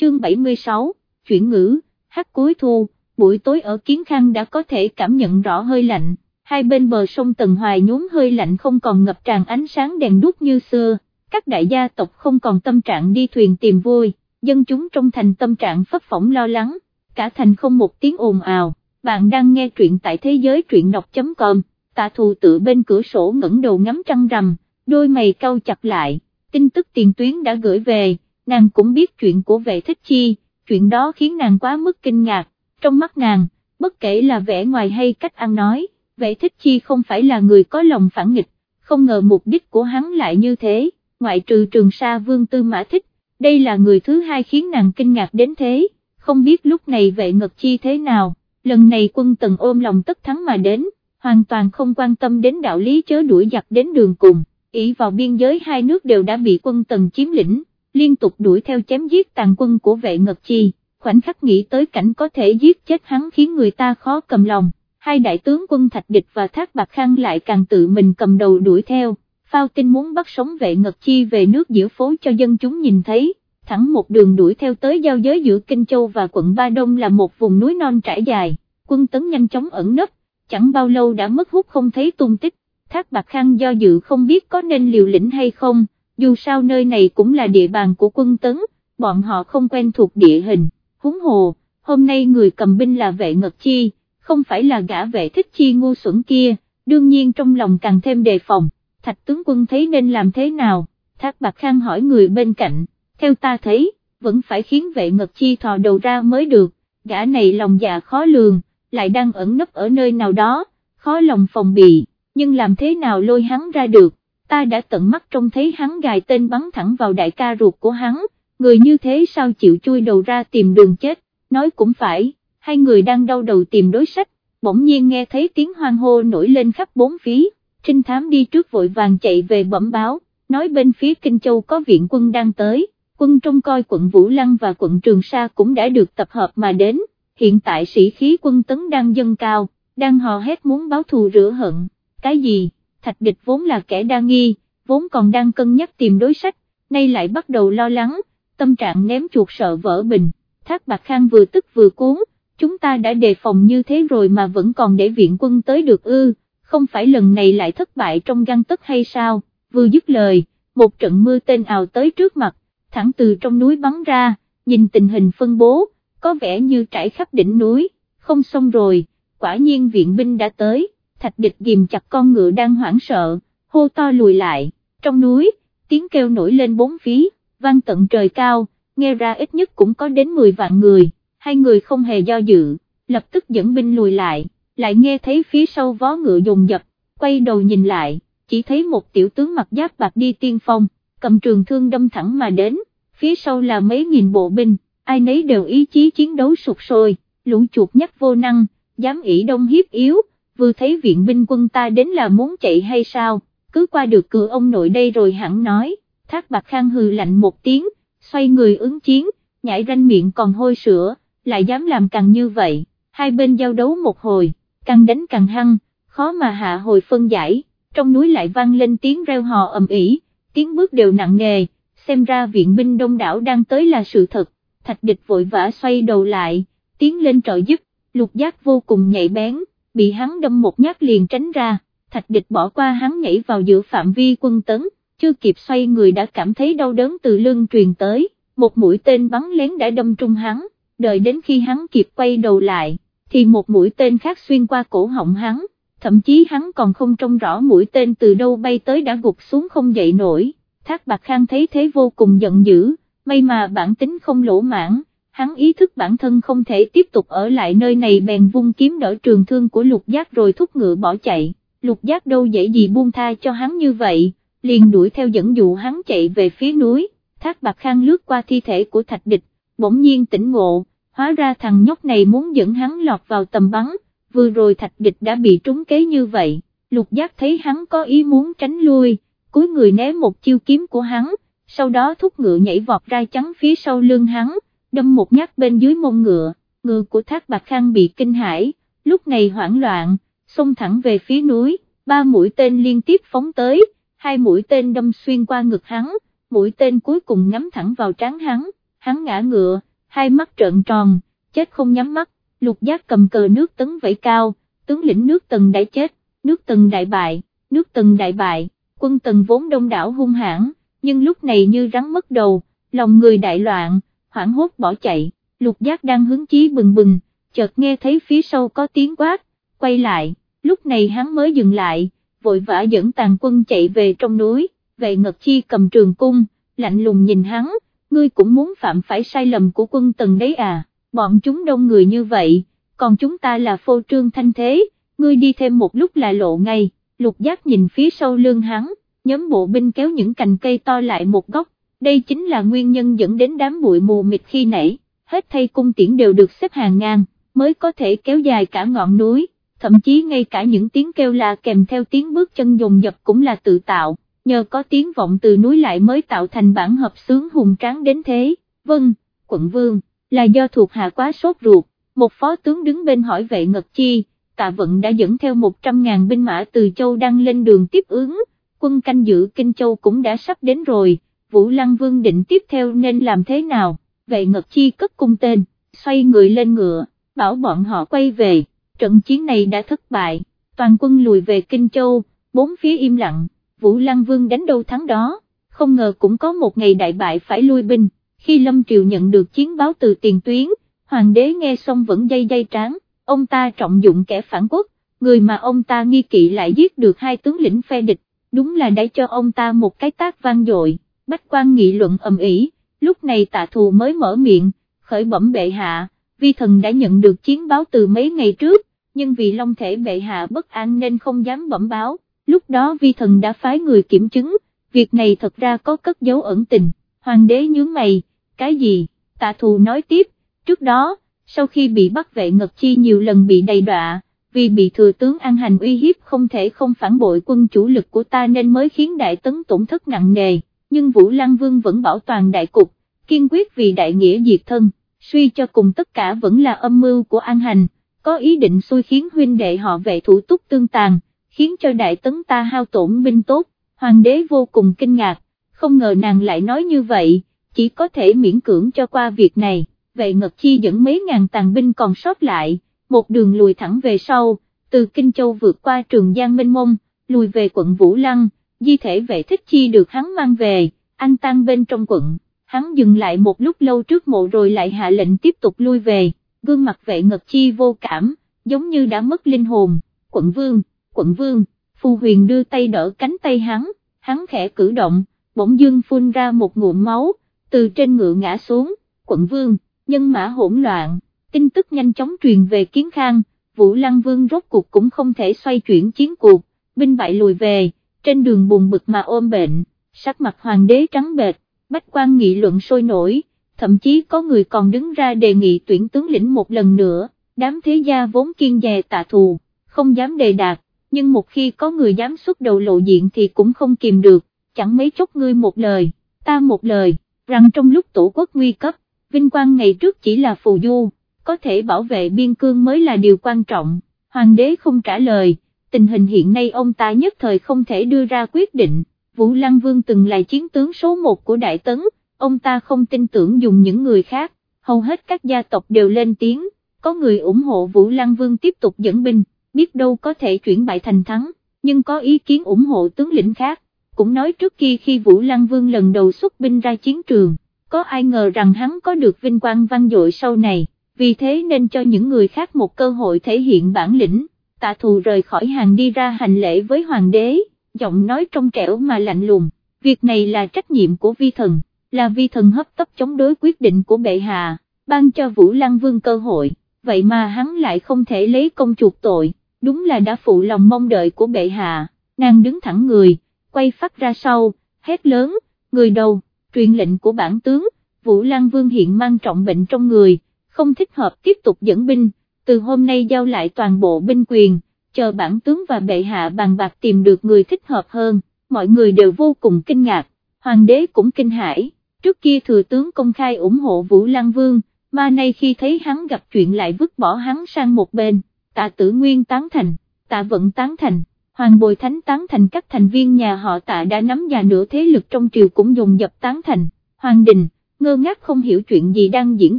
chương 76, chuyển ngữ, hát cuối thu, buổi tối ở Kiến Khang đã có thể cảm nhận rõ hơi lạnh, hai bên bờ sông Tần Hoài nhốn hơi lạnh không còn ngập tràn ánh sáng đèn đuốc như xưa, các đại gia tộc không còn tâm trạng đi thuyền tìm vui, dân chúng trong thành tâm trạng phất phỏng lo lắng, cả thành không một tiếng ồn ào, bạn đang nghe truyện tại thế giới truyện đọc.com, tạ thù tự bên cửa sổ ngẩng đầu ngắm trăng rằm, đôi mày cau chặt lại, tin tức tiền tuyến đã gửi về, nàng cũng biết chuyện của vệ thích chi, chuyện đó khiến nàng quá mức kinh ngạc, trong mắt nàng, bất kể là vẻ ngoài hay cách ăn nói, vệ thích chi không phải là người có lòng phản nghịch, không ngờ mục đích của hắn lại như thế, ngoại trừ trường sa vương tư mã thích, đây là người thứ hai khiến nàng kinh ngạc đến thế, không biết lúc này vệ ngật chi thế nào, lần này quân tần ôm lòng tất thắng mà đến, hoàn toàn không quan tâm đến đạo lý chớ đuổi giặc đến đường cùng, ý vào biên giới hai nước đều đã bị quân tần chiếm lĩnh, liên tục đuổi theo chém giết tàn quân của vệ ngật chi, khoảnh khắc nghĩ tới cảnh có thể giết chết hắn khiến người ta khó cầm lòng, hai đại tướng quân Thạch Địch và Thác Bạc Khang lại càng tự mình cầm đầu đuổi theo, phao tin muốn bắt sống vệ ngật chi về nước giữa phố cho dân chúng nhìn thấy, thẳng một đường đuổi theo tới giao giới giữa Kinh Châu và quận Ba Đông là một vùng núi non trải dài, quân tấn nhanh chóng ẩn nấp, chẳng bao lâu đã mất hút không thấy tung tích, Thác Bạc Khang do dự không biết có nên liều lĩnh hay không, dù sao nơi này cũng là địa bàn của quân tấn, bọn họ không quen thuộc địa hình, húng hồ, hôm nay người cầm binh là vệ ngật chi, không phải là gã vệ thích chi ngu xuẩn kia, đương nhiên trong lòng càng thêm đề phòng, thạch tướng quân thấy nên làm thế nào, Thác Bạc Khang hỏi người bên cạnh, theo ta thấy, vẫn phải khiến vệ ngật chi thò đầu ra mới được, gã này lòng dạ khó lường, lại đang ẩn nấp ở nơi nào đó, khó lòng phòng bị, nhưng làm thế nào lôi hắn ra được, ta đã tận mắt trông thấy hắn gài tên bắn thẳng vào đại ca ruột của hắn, người như thế sao chịu chui đầu ra tìm đường chết, nói cũng phải, hai người đang đau đầu tìm đối sách, bỗng nhiên nghe thấy tiếng hoang hô nổi lên khắp bốn phía, trinh thám đi trước vội vàng chạy về bẩm báo, nói bên phía Kinh Châu có viện quân đang tới, quân trông coi quận Vũ Lăng và quận Trường Sa cũng đã được tập hợp mà đến, hiện tại sĩ khí quân tấn đang dâng cao, đang hò hét muốn báo thù rửa hận, cái gì, thạch địch vốn là kẻ đa nghi, vốn còn đang cân nhắc tìm đối sách, nay lại bắt đầu lo lắng, tâm trạng ném chuột sợ vỡ bình, thác bạc khang vừa tức vừa cuốn, chúng ta đã đề phòng như thế rồi mà vẫn còn để viện quân tới được ư, không phải lần này lại thất bại trong găng tức hay sao, vừa dứt lời, một trận mưa tên ào tới trước mặt, thẳng từ trong núi bắn ra, nhìn tình hình phân bố, có vẻ như trải khắp đỉnh núi, không xong rồi, quả nhiên viện binh đã tới, thạch địch ghim chặt con ngựa đang hoảng sợ, hô to lùi lại, trong núi, tiếng kêu nổi lên bốn phía, vang tận trời cao, nghe ra ít nhất cũng có đến 10 vạn người, hai người không hề do dự, lập tức dẫn binh lùi lại, lại nghe thấy phía sau vó ngựa dùng dập, quay đầu nhìn lại, chỉ thấy một tiểu tướng mặc giáp bạc đi tiên phong, cầm trường thương đâm thẳng mà đến, phía sau là mấy nghìn bộ binh, ai nấy đều ý chí chiến đấu sụp sôi, lũ chuột nhắc vô năng, dám ỷ đông hiếp yếu, vừa thấy viện binh quân ta đến là muốn chạy hay sao, cứ qua được cửa ông nội đây rồi hẳn nói, thác bạc khang hừ lạnh một tiếng, xoay người ứng chiến, nhảy ranh miệng còn hôi sữa, lại dám làm càng như vậy, hai bên giao đấu một hồi, càng đánh càng hăng, khó mà hạ hồi phân giải, trong núi lại vang lên tiếng reo hò ầm ĩ, tiếng bước đều nặng nề, xem ra viện binh đông đảo đang tới là sự thật, thạch địch vội vã xoay đầu lại, tiến lên trợ giúp, lục giác vô cùng nhạy bén, bị hắn đâm một nhát liền tránh ra, thạch địch bỏ qua hắn nhảy vào giữa phạm vi quân tấn, chưa kịp xoay người đã cảm thấy đau đớn từ lưng truyền tới, một mũi tên bắn lén đã đâm trung hắn, đợi đến khi hắn kịp quay đầu lại, thì một mũi tên khác xuyên qua cổ họng hắn, thậm chí hắn còn không trông rõ mũi tên từ đâu bay tới đã gục xuống không dậy nổi, Thác Bạc Khang thấy thế vô cùng giận dữ, may mà bản tính không lỗ mãn, hắn ý thức bản thân không thể tiếp tục ở lại nơi này bèn vung kiếm đỡ trường thương của lục giác rồi thúc ngựa bỏ chạy, lục giác đâu dễ gì buông tha cho hắn như vậy, liền đuổi theo dẫn dụ hắn chạy về phía núi, Thác Bạc Khang lướt qua thi thể của thạch địch, bỗng nhiên tỉnh ngộ, hóa ra thằng nhóc này muốn dẫn hắn lọt vào tầm bắn, vừa rồi thạch địch đã bị trúng kế như vậy, lục giác thấy hắn có ý muốn tránh lui cuối người né một chiêu kiếm của hắn, sau đó thúc ngựa nhảy vọt ra chắn phía sau lưng hắn, đâm một nhát bên dưới mông ngựa, ngựa của Thác Bạc Khang bị kinh hãi, lúc này hoảng loạn, xông thẳng về phía núi, ba mũi tên liên tiếp phóng tới, hai mũi tên đâm xuyên qua ngực hắn, mũi tên cuối cùng ngắm thẳng vào trán hắn, hắn ngã ngựa, hai mắt trợn tròn, chết không nhắm mắt, lục giác cầm cờ nước tấn vẫy cao, tướng lĩnh nước tần đã chết, nước tần đại bại, nước tần đại bại, quân tần vốn đông đảo hung hãn, nhưng lúc này như rắn mất đầu, lòng người đại loạn, hoảng hốt bỏ chạy, lục giác đang hướng chí bừng bừng, chợt nghe thấy phía sau có tiếng quát, quay lại, lúc này hắn mới dừng lại, vội vã dẫn tàn quân chạy về trong núi, vệ ngật chi cầm trường cung, lạnh lùng nhìn hắn, ngươi cũng muốn phạm phải sai lầm của quân tần đấy à, bọn chúng đông người như vậy, còn chúng ta là phô trương thanh thế, ngươi đi thêm một lúc là lộ ngay, lục giác nhìn phía sau lưng hắn, nhóm bộ binh kéo những cành cây to lại một góc, đây chính là nguyên nhân dẫn đến đám bụi mù mịt khi nãy, hết thay cung tiễn đều được xếp hàng ngang, mới có thể kéo dài cả ngọn núi, thậm chí ngay cả những tiếng kêu là kèm theo tiếng bước chân dồn dập cũng là tự tạo, nhờ có tiếng vọng từ núi lại mới tạo thành bản hợp sướng hùng tráng đến thế, vâng, quận vương, là do thuộc hạ quá sốt ruột, một phó tướng đứng bên hỏi vệ ngật chi, tạ vận đã dẫn theo 100.000 binh mã từ châu đăng lên đường tiếp ứng, quân canh giữ Kinh Châu cũng đã sắp đến rồi, Vũ Lăng Vương định tiếp theo nên làm thế nào, vậy ngật chi cất cung tên, xoay người lên ngựa, bảo bọn họ quay về, trận chiến này đã thất bại, toàn quân lùi về Kinh Châu, bốn phía im lặng, Vũ Lăng Vương đánh đâu thắng đó, không ngờ cũng có một ngày đại bại phải lui binh, khi Lâm Triều nhận được chiến báo từ tiền tuyến, hoàng đế nghe xong vẫn dây dây tráng, ông ta trọng dụng kẻ phản quốc, người mà ông ta nghi kỵ lại giết được hai tướng lĩnh phe địch, đúng là đã cho ông ta một cái tác vang dội, bách quan nghị luận ầm ĩ. lúc này tạ thù mới mở miệng, khởi bẩm bệ hạ, vi thần đã nhận được chiến báo từ mấy ngày trước, nhưng vì long thể bệ hạ bất an nên không dám bẩm báo, lúc đó vi thần đã phái người kiểm chứng, việc này thật ra có cất dấu ẩn tình, hoàng đế nhướng mày, cái gì, tạ thù nói tiếp, trước đó, sau khi bị bắt vệ ngật chi nhiều lần bị đầy đọa, vì bị thừa tướng an hành uy hiếp không thể không phản bội quân chủ lực của ta nên mới khiến đại tấn tổn thất nặng nề, nhưng Vũ Lăng Vương vẫn bảo toàn đại cục, kiên quyết vì đại nghĩa diệt thân, suy cho cùng tất cả vẫn là âm mưu của an hành, có ý định xui khiến huynh đệ họ vệ thủ túc tương tàn, khiến cho đại tấn ta hao tổn binh tốt, hoàng đế vô cùng kinh ngạc, không ngờ nàng lại nói như vậy, chỉ có thể miễn cưỡng cho qua việc này, vệ ngật chi dẫn mấy ngàn tàn binh còn sót lại, một đường lùi thẳng về sau, từ Kinh Châu vượt qua trường Giang Minh Mông, lùi về quận Vũ Lăng, di thể vệ thích chi được hắn mang về, anh tan bên trong quận, hắn dừng lại một lúc lâu trước mộ rồi lại hạ lệnh tiếp tục lui về, gương mặt vệ ngật chi vô cảm, giống như đã mất linh hồn, quận vương, quận vương, phù huyền đưa tay đỡ cánh tay hắn, hắn khẽ cử động, bỗng dương phun ra một ngụm máu, từ trên ngựa ngã xuống, quận vương, nhân mã hỗn loạn, tin tức nhanh chóng truyền về kiến khang, Vũ Lăng Vương rốt cuộc cũng không thể xoay chuyển chiến cuộc, binh bại lùi về, trên đường buồn bực mà ôm bệnh, sắc mặt hoàng đế trắng bệch, bách quan nghị luận sôi nổi, thậm chí có người còn đứng ra đề nghị tuyển tướng lĩnh một lần nữa, đám thế gia vốn kiên dè tạ thù, không dám đề đạt, nhưng một khi có người dám xuất đầu lộ diện thì cũng không kìm được, chẳng mấy chốc ngươi một lời, ta một lời, rằng trong lúc tổ quốc nguy cấp, vinh quang ngày trước chỉ là phù du, có thể bảo vệ biên cương mới là điều quan trọng, hoàng đế không trả lời, tình hình hiện nay ông ta nhất thời không thể đưa ra quyết định, Vũ Lăng Vương từng là chiến tướng số một của Đại Tấn, ông ta không tin tưởng dùng những người khác, hầu hết các gia tộc đều lên tiếng, có người ủng hộ Vũ Lăng Vương tiếp tục dẫn binh, biết đâu có thể chuyển bại thành thắng, nhưng có ý kiến ủng hộ tướng lĩnh khác, cũng nói trước kia khi Vũ Lăng Vương lần đầu xuất binh ra chiến trường, có ai ngờ rằng hắn có được vinh quang vang dội sau này, vì thế nên cho những người khác một cơ hội thể hiện bản lĩnh, tạ thù rời khỏi hàng đi ra hành lễ với hoàng đế, giọng nói trong trẻo mà lạnh lùng, việc này là trách nhiệm của vi thần, là vi thần hấp tấp chống đối quyết định của bệ hạ, ban cho Vũ Lăng Vương cơ hội, vậy mà hắn lại không thể lấy công chuộc tội, đúng là đã phụ lòng mong đợi của bệ hạ, nàng đứng thẳng người, quay phát ra sau, hét lớn, người đầu, truyền lệnh của bản tướng, Vũ Lăng Vương hiện mang trọng bệnh trong người, không thích hợp tiếp tục dẫn binh, từ hôm nay giao lại toàn bộ binh quyền, chờ bản tướng và bệ hạ bàn bạc tìm được người thích hợp hơn, mọi người đều vô cùng kinh ngạc, hoàng đế cũng kinh hãi, trước kia thừa tướng công khai ủng hộ Vũ Lăng Vương, mà nay khi thấy hắn gặp chuyện lại vứt bỏ hắn sang một bên, tạ tử nguyên tán thành, tạ vận tán thành, hoàng bồi thánh tán thành các thành viên nhà họ tạ đã nắm già nửa thế lực trong triều cũng dùng dập tán thành, hoàng đình, ngơ ngác không hiểu chuyện gì đang diễn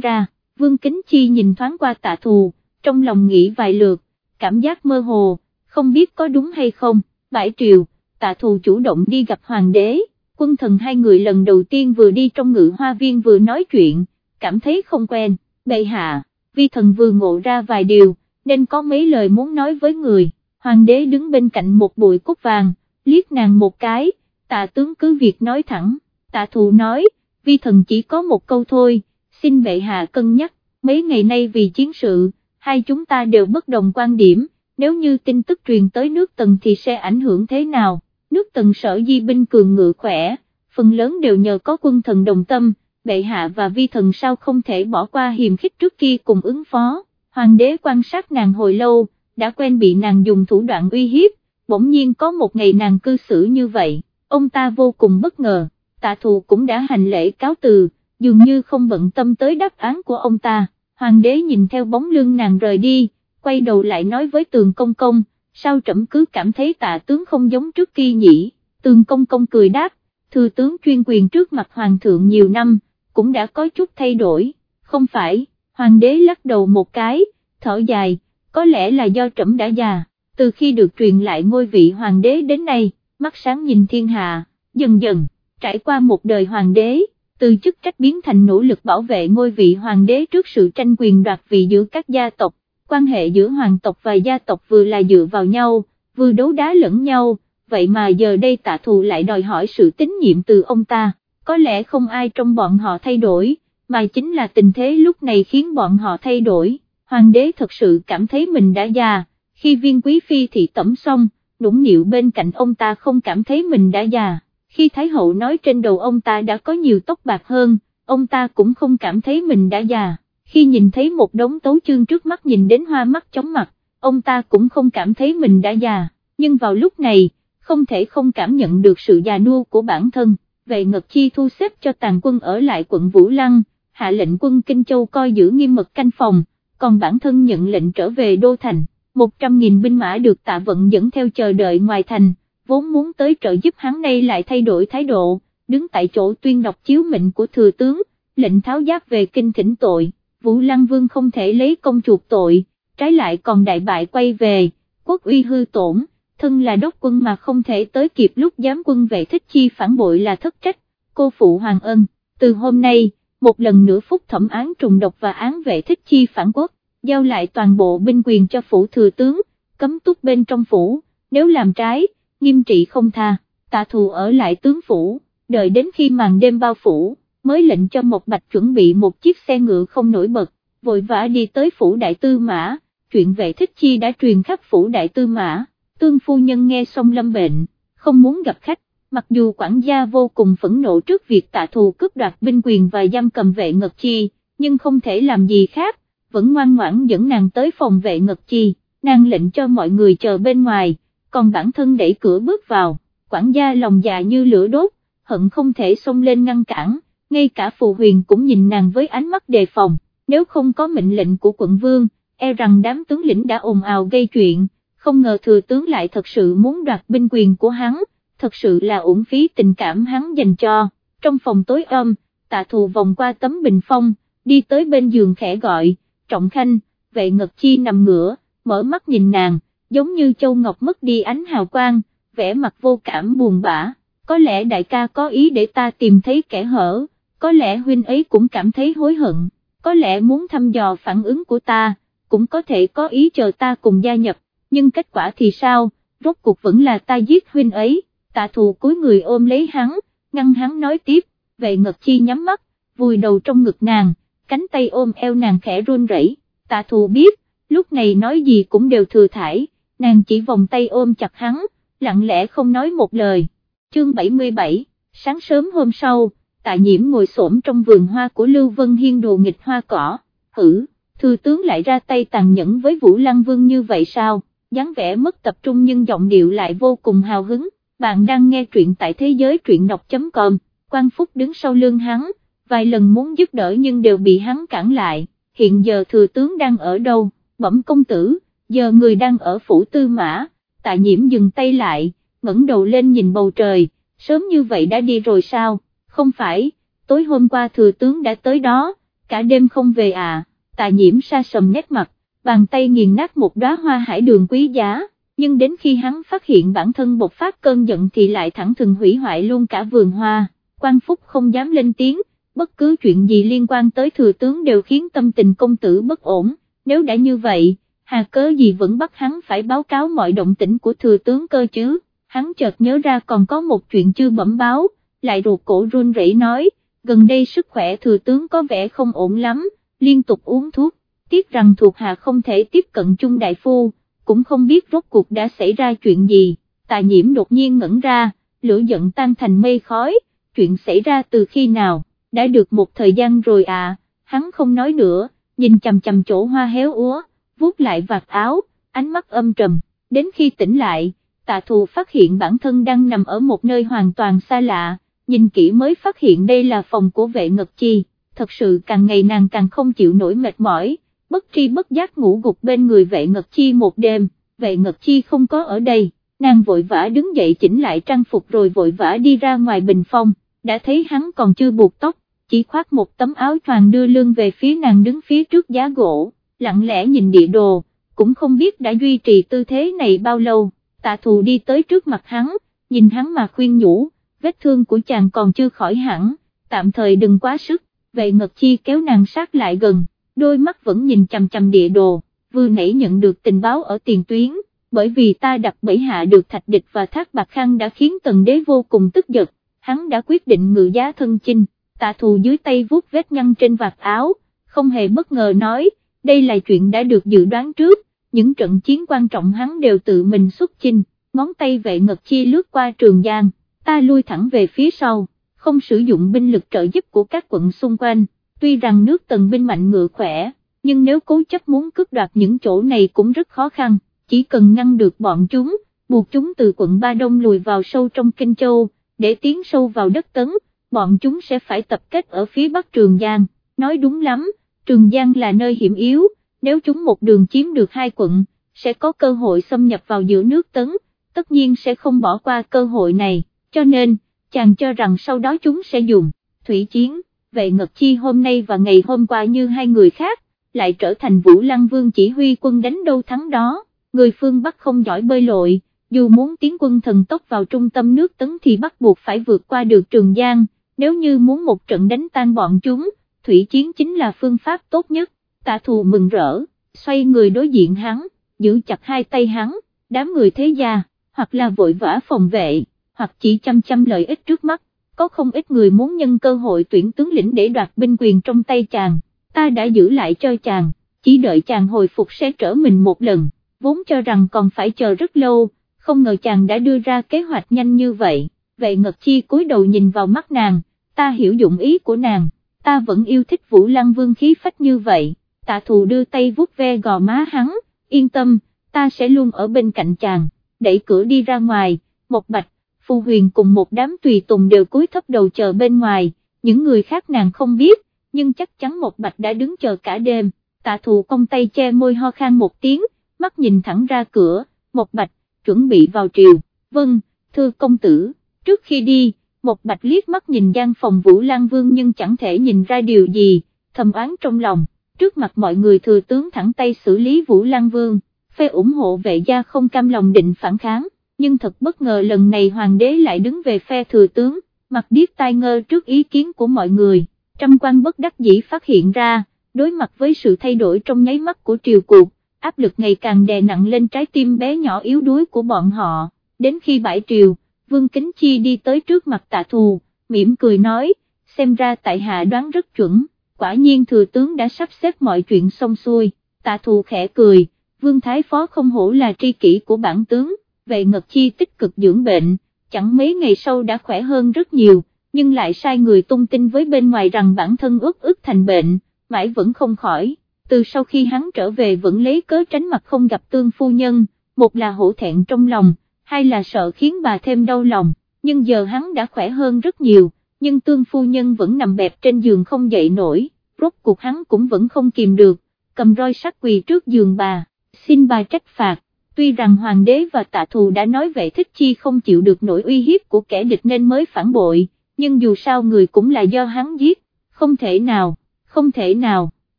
ra, Vương Kính Chi nhìn thoáng qua tạ thù, trong lòng nghĩ vài lượt, cảm giác mơ hồ, không biết có đúng hay không, bãi triều, tạ thù chủ động đi gặp hoàng đế, quân thần hai người lần đầu tiên vừa đi trong ngự hoa viên vừa nói chuyện, cảm thấy không quen, bệ hạ, vi thần vừa ngộ ra vài điều, nên có mấy lời muốn nói với người, hoàng đế đứng bên cạnh một bụi cúc vàng, liếc nàng một cái, tạ tướng cứ việc nói thẳng, tạ thù nói, vi thần chỉ có một câu thôi, xin bệ hạ cân nhắc, mấy ngày nay vì chiến sự, hai chúng ta đều bất đồng quan điểm, nếu như tin tức truyền tới nước tần thì sẽ ảnh hưởng thế nào, nước tần sở di binh cường ngự khỏe, phần lớn đều nhờ có quân thần đồng tâm, bệ hạ và vi thần sao không thể bỏ qua hiềm khích trước kia cùng ứng phó, hoàng đế quan sát nàng hồi lâu, đã quen bị nàng dùng thủ đoạn uy hiếp, bỗng nhiên có một ngày nàng cư xử như vậy, ông ta vô cùng bất ngờ, tạ thù cũng đã hành lễ cáo từ, dường như không bận tâm tới đáp án của ông ta, hoàng đế nhìn theo bóng lưng nàng rời đi, quay đầu lại nói với tường công công, sao trẫm cứ cảm thấy tạ tướng không giống trước kia nhỉ, tường công công cười đáp, thư tướng chuyên quyền trước mặt hoàng thượng nhiều năm, cũng đã có chút thay đổi, không phải, hoàng đế lắc đầu một cái, thở dài, có lẽ là do trẫm đã già, từ khi được truyền lại ngôi vị hoàng đế đến nay, mắt sáng nhìn thiên hạ, dần dần, trải qua một đời hoàng đế, từ chức trách biến thành nỗ lực bảo vệ ngôi vị hoàng đế trước sự tranh quyền đoạt vị giữa các gia tộc, quan hệ giữa hoàng tộc và gia tộc vừa là dựa vào nhau, vừa đấu đá lẫn nhau, vậy mà giờ đây tạ thù lại đòi hỏi sự tín nhiệm từ ông ta, có lẽ không ai trong bọn họ thay đổi, mà chính là tình thế lúc này khiến bọn họ thay đổi, hoàng đế thật sự cảm thấy mình đã già, khi viên quý phi thị tẩm xong, nũng nịu bên cạnh ông ta không cảm thấy mình đã già, khi Thái hậu nói trên đầu ông ta đã có nhiều tóc bạc hơn, ông ta cũng không cảm thấy mình đã già. Khi nhìn thấy một đống tấu chương trước mắt nhìn đến hoa mắt chóng mặt, ông ta cũng không cảm thấy mình đã già, nhưng vào lúc này, không thể không cảm nhận được sự già nua của bản thân, về Ngật Chi thu xếp cho tàn quân ở lại quận Vũ Lăng, hạ lệnh quân Kinh Châu coi giữ nghiêm mật canh phòng, còn bản thân nhận lệnh trở về Đô Thành, 100.000 binh mã được tạ vận dẫn theo chờ đợi ngoài thành, vốn muốn tới trợ giúp hắn nay lại thay đổi thái độ, đứng tại chỗ tuyên đọc chiếu mệnh của thừa tướng, lệnh tháo giáp về kinh thỉnh tội. Vũ Lăng Vương không thể lấy công chuộc tội, trái lại còn đại bại quay về, quốc uy hư tổn, thân là đốc quân mà không thể tới kịp lúc giám quân vệ thích chi phản bội là thất trách, cô phụ hoàng ân, từ hôm nay, một lần nữa phúc thẩm án trùng độc và án vệ thích chi phản quốc, giao lại toàn bộ binh quyền cho phủ thừa tướng, cấm túc bên trong phủ, nếu làm trái, nghiêm trị không tha, tạ thù ở lại tướng phủ, đợi đến khi màn đêm bao phủ mới lệnh cho một bạch chuẩn bị một chiếc xe ngựa không nổi bật, vội vã đi tới phủ đại tư mã, chuyện vệ thích chi đã truyền khắp phủ đại tư mã, tương phu nhân nghe xong lâm bệnh, không muốn gặp khách, mặc dù quản gia vô cùng phẫn nộ trước việc tạ thù cướp đoạt binh quyền và giam cầm vệ ngật chi, nhưng không thể làm gì khác, vẫn ngoan ngoãn dẫn nàng tới phòng vệ ngật chi, nàng lệnh cho mọi người chờ bên ngoài, còn bản thân đẩy cửa bước vào, quản gia lòng dạ như lửa đốt, hận không thể xông lên ngăn cản ngay cả phù huyền cũng nhìn nàng với ánh mắt đề phòng, nếu không có mệnh lệnh của quận vương, e rằng đám tướng lĩnh đã ồn ào gây chuyện, không ngờ thừa tướng lại thật sự muốn đoạt binh quyền của hắn, thật sự là uổng phí tình cảm hắn dành cho, trong phòng tối âm, tạ thù vòng qua tấm bình phong, đi tới bên giường khẽ gọi, trọng khanh, vệ ngật chi nằm ngửa, mở mắt nhìn nàng, giống như châu ngọc mất đi ánh hào quang, vẻ mặt vô cảm buồn bã, có lẽ đại ca có ý để ta tìm thấy kẻ hở có lẽ huynh ấy cũng cảm thấy hối hận, có lẽ muốn thăm dò phản ứng của ta, cũng có thể có ý chờ ta cùng gia nhập, nhưng kết quả thì sao, rốt cuộc vẫn là ta giết huynh ấy, tạ thù cúi người ôm lấy hắn, ngăn hắn nói tiếp, vệ ngật chi nhắm mắt, vùi đầu trong ngực nàng, cánh tay ôm eo nàng khẽ run rẩy. tạ thù biết, lúc này nói gì cũng đều thừa thải, nàng chỉ vòng tay ôm chặt hắn, lặng lẽ không nói một lời. Chương 77, sáng sớm hôm sau, tạ nhiễm ngồi xổm trong vườn hoa của Lưu Vân Hiên đồ nghịch hoa cỏ, hử, thư tướng lại ra tay tàn nhẫn với Vũ Lăng Vương như vậy sao, dáng vẻ mất tập trung nhưng giọng điệu lại vô cùng hào hứng, bạn đang nghe truyện tại thế giới truyện đọc.com, Quang Phúc đứng sau lưng hắn, vài lần muốn giúp đỡ nhưng đều bị hắn cản lại, hiện giờ thừa tướng đang ở đâu, bẩm công tử, giờ người đang ở phủ tư mã, tạ nhiễm dừng tay lại, ngẩng đầu lên nhìn bầu trời, sớm như vậy đã đi rồi sao? không phải, tối hôm qua thừa tướng đã tới đó, cả đêm không về à, tạ nhiễm sa sầm nét mặt, bàn tay nghiền nát một đóa hoa hải đường quý giá, nhưng đến khi hắn phát hiện bản thân bộc phát cơn giận thì lại thẳng thừng hủy hoại luôn cả vườn hoa, quan phúc không dám lên tiếng, bất cứ chuyện gì liên quan tới thừa tướng đều khiến tâm tình công tử bất ổn, nếu đã như vậy, hà cớ gì vẫn bắt hắn phải báo cáo mọi động tĩnh của thừa tướng cơ chứ, hắn chợt nhớ ra còn có một chuyện chưa bẩm báo, lại ruột cổ run rẩy nói, gần đây sức khỏe thừa tướng có vẻ không ổn lắm, liên tục uống thuốc, tiếc rằng thuộc hạ không thể tiếp cận chung đại phu, cũng không biết rốt cuộc đã xảy ra chuyện gì, tà nhiễm đột nhiên ngẩn ra, lửa giận tan thành mây khói, chuyện xảy ra từ khi nào, đã được một thời gian rồi à, hắn không nói nữa, nhìn chầm chầm chỗ hoa héo úa, vuốt lại vạt áo, ánh mắt âm trầm, đến khi tỉnh lại, tạ thù phát hiện bản thân đang nằm ở một nơi hoàn toàn xa lạ, nhìn kỹ mới phát hiện đây là phòng của vệ ngật chi, thật sự càng ngày nàng càng không chịu nổi mệt mỏi, bất tri bất giác ngủ gục bên người vệ ngật chi một đêm, vệ ngật chi không có ở đây, nàng vội vã đứng dậy chỉnh lại trang phục rồi vội vã đi ra ngoài bình phong, đã thấy hắn còn chưa buộc tóc, chỉ khoác một tấm áo choàng đưa lưng về phía nàng đứng phía trước giá gỗ, lặng lẽ nhìn địa đồ, cũng không biết đã duy trì tư thế này bao lâu, tạ thù đi tới trước mặt hắn, nhìn hắn mà khuyên nhủ, vết thương của chàng còn chưa khỏi hẳn, tạm thời đừng quá sức, vệ ngật chi kéo nàng sát lại gần, đôi mắt vẫn nhìn chằm chằm địa đồ, vừa nãy nhận được tình báo ở tiền tuyến, bởi vì ta đặt bẫy hạ được thạch địch và thác bạc khăn đã khiến tần đế vô cùng tức giật, hắn đã quyết định ngự giá thân chinh, tạ thù dưới tay vuốt vết nhăn trên vạt áo, không hề bất ngờ nói, đây là chuyện đã được dự đoán trước, những trận chiến quan trọng hắn đều tự mình xuất chinh, ngón tay vệ ngật chi lướt qua trường giang, ta lui thẳng về phía sau, không sử dụng binh lực trợ giúp của các quận xung quanh, tuy rằng nước tần binh mạnh ngựa khỏe, nhưng nếu cố chấp muốn cướp đoạt những chỗ này cũng rất khó khăn, chỉ cần ngăn được bọn chúng, buộc chúng từ quận Ba Đông lùi vào sâu trong Kinh Châu, để tiến sâu vào đất tấn, bọn chúng sẽ phải tập kết ở phía bắc Trường Giang, nói đúng lắm, Trường Giang là nơi hiểm yếu, nếu chúng một đường chiếm được hai quận, sẽ có cơ hội xâm nhập vào giữa nước tấn, tất nhiên sẽ không bỏ qua cơ hội này, cho nên, chàng cho rằng sau đó chúng sẽ dùng, thủy chiến, vệ Ngật Chi hôm nay và ngày hôm qua như hai người khác, lại trở thành Vũ Lăng Vương chỉ huy quân đánh đâu thắng đó, người phương Bắc không giỏi bơi lội, dù muốn tiến quân thần tốc vào trung tâm nước tấn thì bắt buộc phải vượt qua được Trường Giang, nếu như muốn một trận đánh tan bọn chúng, thủy chiến chính là phương pháp tốt nhất, tạ thù mừng rỡ, xoay người đối diện hắn, giữ chặt hai tay hắn, đám người thế gia, hoặc là vội vã phòng vệ, hoặc chỉ chăm chăm lợi ích trước mắt, có không ít người muốn nhân cơ hội tuyển tướng lĩnh để đoạt binh quyền trong tay chàng, ta đã giữ lại cho chàng, chỉ đợi chàng hồi phục sẽ trở mình một lần, vốn cho rằng còn phải chờ rất lâu, không ngờ chàng đã đưa ra kế hoạch nhanh như vậy, vậy Ngật Chi cúi đầu nhìn vào mắt nàng, ta hiểu dụng ý của nàng, ta vẫn yêu thích Vũ Lăng Vương khí phách như vậy, tạ thù đưa tay vuốt ve gò má hắn, yên tâm, ta sẽ luôn ở bên cạnh chàng, đẩy cửa đi ra ngoài, một bạch, phù Huyền cùng một đám tùy tùng đều cúi thấp đầu chờ bên ngoài, những người khác nàng không biết, nhưng chắc chắn một bạch đã đứng chờ cả đêm, tạ thù cong tay che môi ho khan một tiếng, mắt nhìn thẳng ra cửa, một bạch, chuẩn bị vào triều, vâng, thưa công tử, trước khi đi, một bạch liếc mắt nhìn gian phòng Vũ Lan Vương nhưng chẳng thể nhìn ra điều gì, thầm oán trong lòng, trước mặt mọi người thừa tướng thẳng tay xử lý Vũ Lan Vương, phê ủng hộ vệ gia không cam lòng định phản kháng, nhưng thật bất ngờ lần này hoàng đế lại đứng về phe thừa tướng, mặt điếc tai ngơ trước ý kiến của mọi người, trăm quan bất đắc dĩ phát hiện ra, đối mặt với sự thay đổi trong nháy mắt của triều cuộc, áp lực ngày càng đè nặng lên trái tim bé nhỏ yếu đuối của bọn họ, đến khi bãi triều, Vương Kính Chi đi tới trước mặt tạ thù, mỉm cười nói, xem ra tại hạ đoán rất chuẩn, quả nhiên thừa tướng đã sắp xếp mọi chuyện xong xuôi, tạ thù khẽ cười, Vương Thái Phó không hổ là tri kỷ của bản tướng, về Ngật Chi tích cực dưỡng bệnh, chẳng mấy ngày sau đã khỏe hơn rất nhiều, nhưng lại sai người tung tin với bên ngoài rằng bản thân ước ước thành bệnh, mãi vẫn không khỏi, từ sau khi hắn trở về vẫn lấy cớ tránh mặt không gặp tương phu nhân, một là hổ thẹn trong lòng, hay là sợ khiến bà thêm đau lòng, nhưng giờ hắn đã khỏe hơn rất nhiều, nhưng tương phu nhân vẫn nằm bẹp trên giường không dậy nổi, rốt cuộc hắn cũng vẫn không kìm được, cầm roi sắt quỳ trước giường bà, xin bà trách phạt. Tuy rằng hoàng đế và tạ thù đã nói vệ thích chi không chịu được nỗi uy hiếp của kẻ địch nên mới phản bội, nhưng dù sao người cũng là do hắn giết, không thể nào, không thể nào,